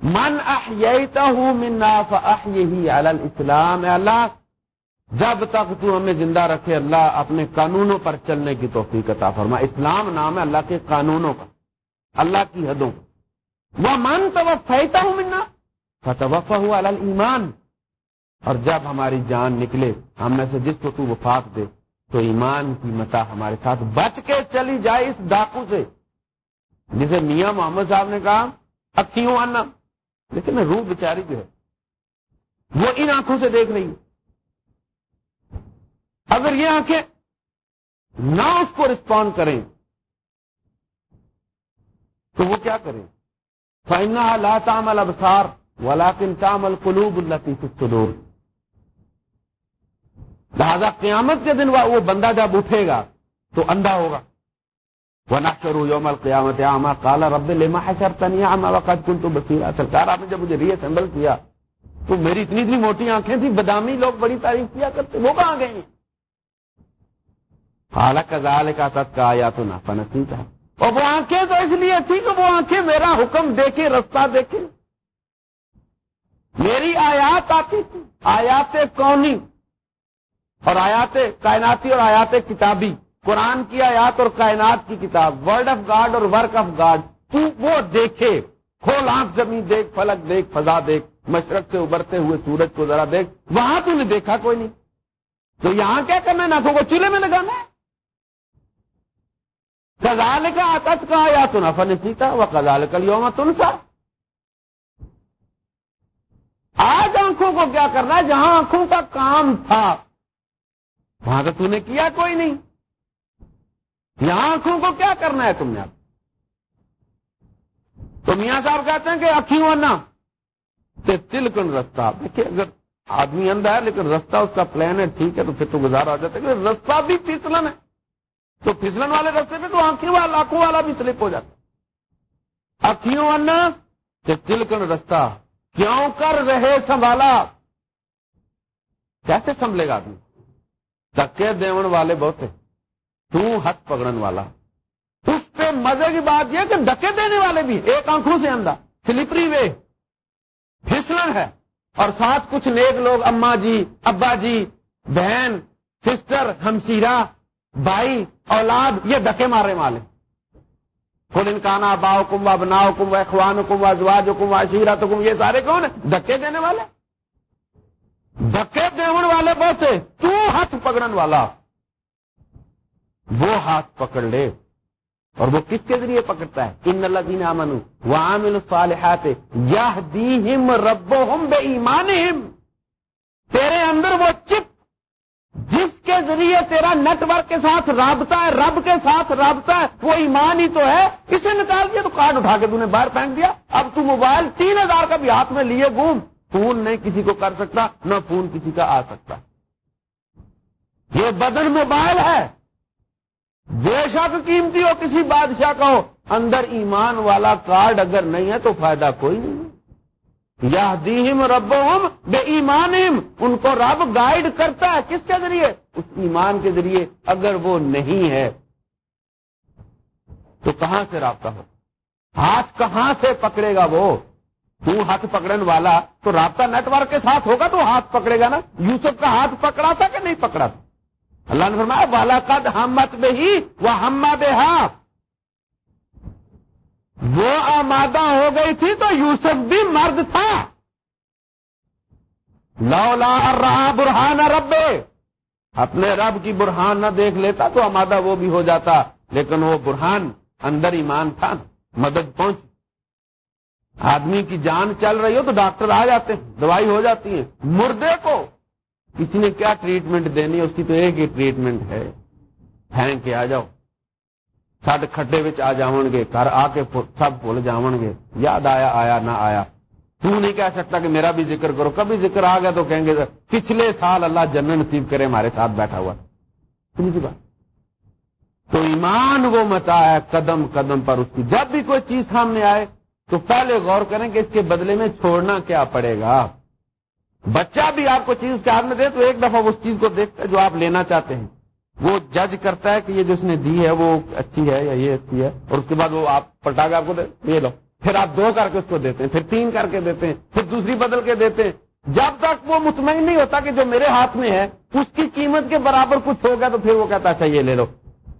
من احییتا ہوں من ناف یہی اللہ، جب تک تو ہمیں زندہ رکھے، اللہ اپنے قانونوں پر چلنے کی توفیق عطا فرما۔ اسلام نام ہے اللہ کے قانونوں کا، اللہ کی حدوں کا۔ وہ من تو ہوں منا فتوفا ہوا ایمان اور جب ہماری جان نکلے، ہم میں سے جس کو تو وفات دے، تو ایمان کی متا ہمارے ساتھ بچ کے چلی جائے اس ڈاکو سے۔ جسے میاں محمد صاحب نے کہا اکیوں آنا؟ لیکن روح بیچاری جو ہے، وہ ان آنکھوں سے دیکھ رہی اگر یہ آنکھیں نہ اس کو رسپونڈ کریں، تو وہ کیا کریں؟ فائنا لا تعمل ابسار ولاکن تعمل قلوب اللہ کی لہذا قیامت کے دن وہ بندہ جب اٹھے گا، تو اندھا ہوگا۔ وہ نہ کرو یوم القیامت آما کالا رب لما ہے کرتا نہیں وقت کن تو بسیرا سرکار، آپ نے جب مجھے ری اسمبل کیا، تو میری اتنی اتنی موٹی آنکھیں تھیں، بدامی لوگ بڑی تعریف کیا کرتے، وہ کہاں گئی حالت کزال کا تت کا آیا تو نہ نصیب تھا اور وہ آنکھیں تو اس لیے تھی کہ وہ آنکھیں میرا حکم دیکھے رستہ دیکھے میری آیات آتی تھی آیات کونی اور آیات کائناتی اور آیات کتابی۔ قرآن کی آیات اور کائنات کی کتاب ورڈ آف گاڈ اور ورک آف گاڈ تو وہ دیکھے، کھول آنکھ، زمین دیکھ فلک دیکھ، فضا دیکھ، مشرق سے ابھرتے ہوئے سورج کو ذرا دیکھ، وہاں تو نے دیکھا کوئی نہیں۔ تو یہاں کیا کرنا ہے؟ نفوں کو چولہے میں لگانا ہے۔ کزال کا آتت کا یا تو نفا نے سیتا وہ کزال کل یوم تنسا آج آنکھوں کو کیا کرنا ہے؟ جہاں آنکھوں کا کام تھا، وہاں تو نے کیا کوئی نہیں۔ یہاں آنکھوں کو کیا کرنا ہے تم نے اب؟ تو میاں صاحب کہتے ہیں کہ اکھیوں آنا تلکن رستہ۔ دیکھیے، اگر آدمی اندھا ہے لیکن رستہ اس کا پلان ہے، ٹھیک ہے، تو پھر تو گزارا ہو جاتا ہے رستہ بھی پھسلن ہے۔ تو پھسلن والے رستے پہ تو آنکھوں والا آنکھوں والا بھی سلپ ہو جاتا اکھیوں آنا تلکن رستہ۔ کیوں کر رہے سنبھالا؟ کیسے سنبھلے گا آدمی؟ دکے دیون والے بہت ہیں۔ تو ہاتھ پکڑن والا۔ اس پہ مزے کی بات یہ کہ دکے دینے والے بھی ایک آنکھوں سے اندھا۔ سلپری وے۔ پھسلن ہے۔ اور ساتھ کچھ نیک لوگ اما جی ابا جی بہن، سسٹر ہمشیرہ بھائی، اولاد، یہ دکے مارنے والے۔ خود انکانا باؤ کم و بناؤ کم و اخوان کم و ازواج کم و تو کم یہ سارے کون ہیں؟ دکے دینے والے۔ دکے دیون والے بہت تو ہاتھ پکڑن والا۔ وہ ہاتھ پکڑ لے اور وہ کس کے ذریعے پکڑتا ہے؟ ان اللہ دین امن وہ عامل صالحات یا ہم رب ہم بے ایمان تیرے اندر وہ چپ جس کے ذریعے تیرا نیٹ ورک کے ساتھ رابطہ ہے، رب کے ساتھ رابطہ ہے، وہ ایمان ہی تو ہے۔ کسے نکال دیا تو کارڈ اٹھا کے تو نے باہر پھینک دیا۔ اب تو موبائل تین ہزار کا بھی ہاتھ میں لیے گھوم۔ فون نہیں کسی کو کر سکتا، نہ فون کسی کا آ سکتا۔ یہ بدن موبائل ہے۔ بے شک قیمتی ہو، کسی بادشاہ کا ہو۔ اندر ایمان والا کارڈ اگر نہیں ہے تو فائدہ کوئی نہیں یا دیم رب بے ایمان ان کو رب گائیڈ کرتا ہے۔ کس کے ذریعے؟ اس ایمان کے ذریعے۔ اگر وہ نہیں ہے، تو کہاں سے رابطہ ہو؟ ہاتھ کہاں سے پکڑے گا وہ؟ تو ہاتھ پکڑنے والا تو رابطہ نیٹ ورک کے ساتھ ہوگا تو ہاتھ پکڑے گا نا۔ یوسف کا ہاتھ پکڑا تھا کہ نہیں پکڑا تھا؟ اللہ نے فرمایا، والا قد ہمت میں ہی وہ ہما بے وہ آمادہ ہو گئی تھی تو یوسف بھی مرد تھا۔ لو لا رہا برہان رب اپنے رب کی برہان نہ دیکھ لیتا تو آمادہ وہ بھی ہو جاتا، لیکن وہ برہان اندر ایمان تھا، مدد پہنچ۔ آدمی کی جان چل رہی ہو تو ڈاکٹر آ جاتے ہیں، دوائی ہو جاتی ہے مردے کو۔ کسی نے کیا ٹریٹمنٹ دینی؟ ہے اس کی تو ایک ہی ٹریٹمنٹ ہے۔ پھینک کے آ جاؤ۔ سڈ کھڈے آ جاؤ گے۔ گھر آ کے سب بھول جاؤ گے۔ یاد آیا آیا نہ آیا۔ تو نہیں کہہ سکتا کہ میرا بھی ذکر کرو۔ کبھی ذکر آ گیا تو کہیں گے پچھلے سال اللہ جن نصیب کرے، ہمارے ساتھ بیٹھا ہوا۔ بات تو ایمان وہ متا ہے قدم قدم پر اس کی۔ جب بھی کوئی چیز سامنے آئے تو پہلے غور کریں کہ اس کے بدلے میں چھوڑنا کیا پڑے گا۔ بچہ بھی آپ کو چیز کے ہاتھ میں دے تو ایک دفعہ اس چیز کو دیکھتا ہے جو آپ لینا چاہتے ہیں۔ وہ جج کرتا ہے کہ یہ جو اس نے دی ہے وہ اچھی ہے یا یہ اچھی ہے اور اس کے بعد وہ آپ پلٹا کے آپ کو دے یہ لو۔ پھر آپ دو کر کے اس کو دیتے ہیں، پھر تین کر کے دیتے ہیں، پھر دوسری بدل کے دیتے ہیں۔ جب تک وہ مطمئن نہیں ہوتا کہ جو میرے ہاتھ میں ہے، اس کی قیمت کے برابر کچھ ہو گیا تو پھر وہ کہتا اچھا یہ لے لو۔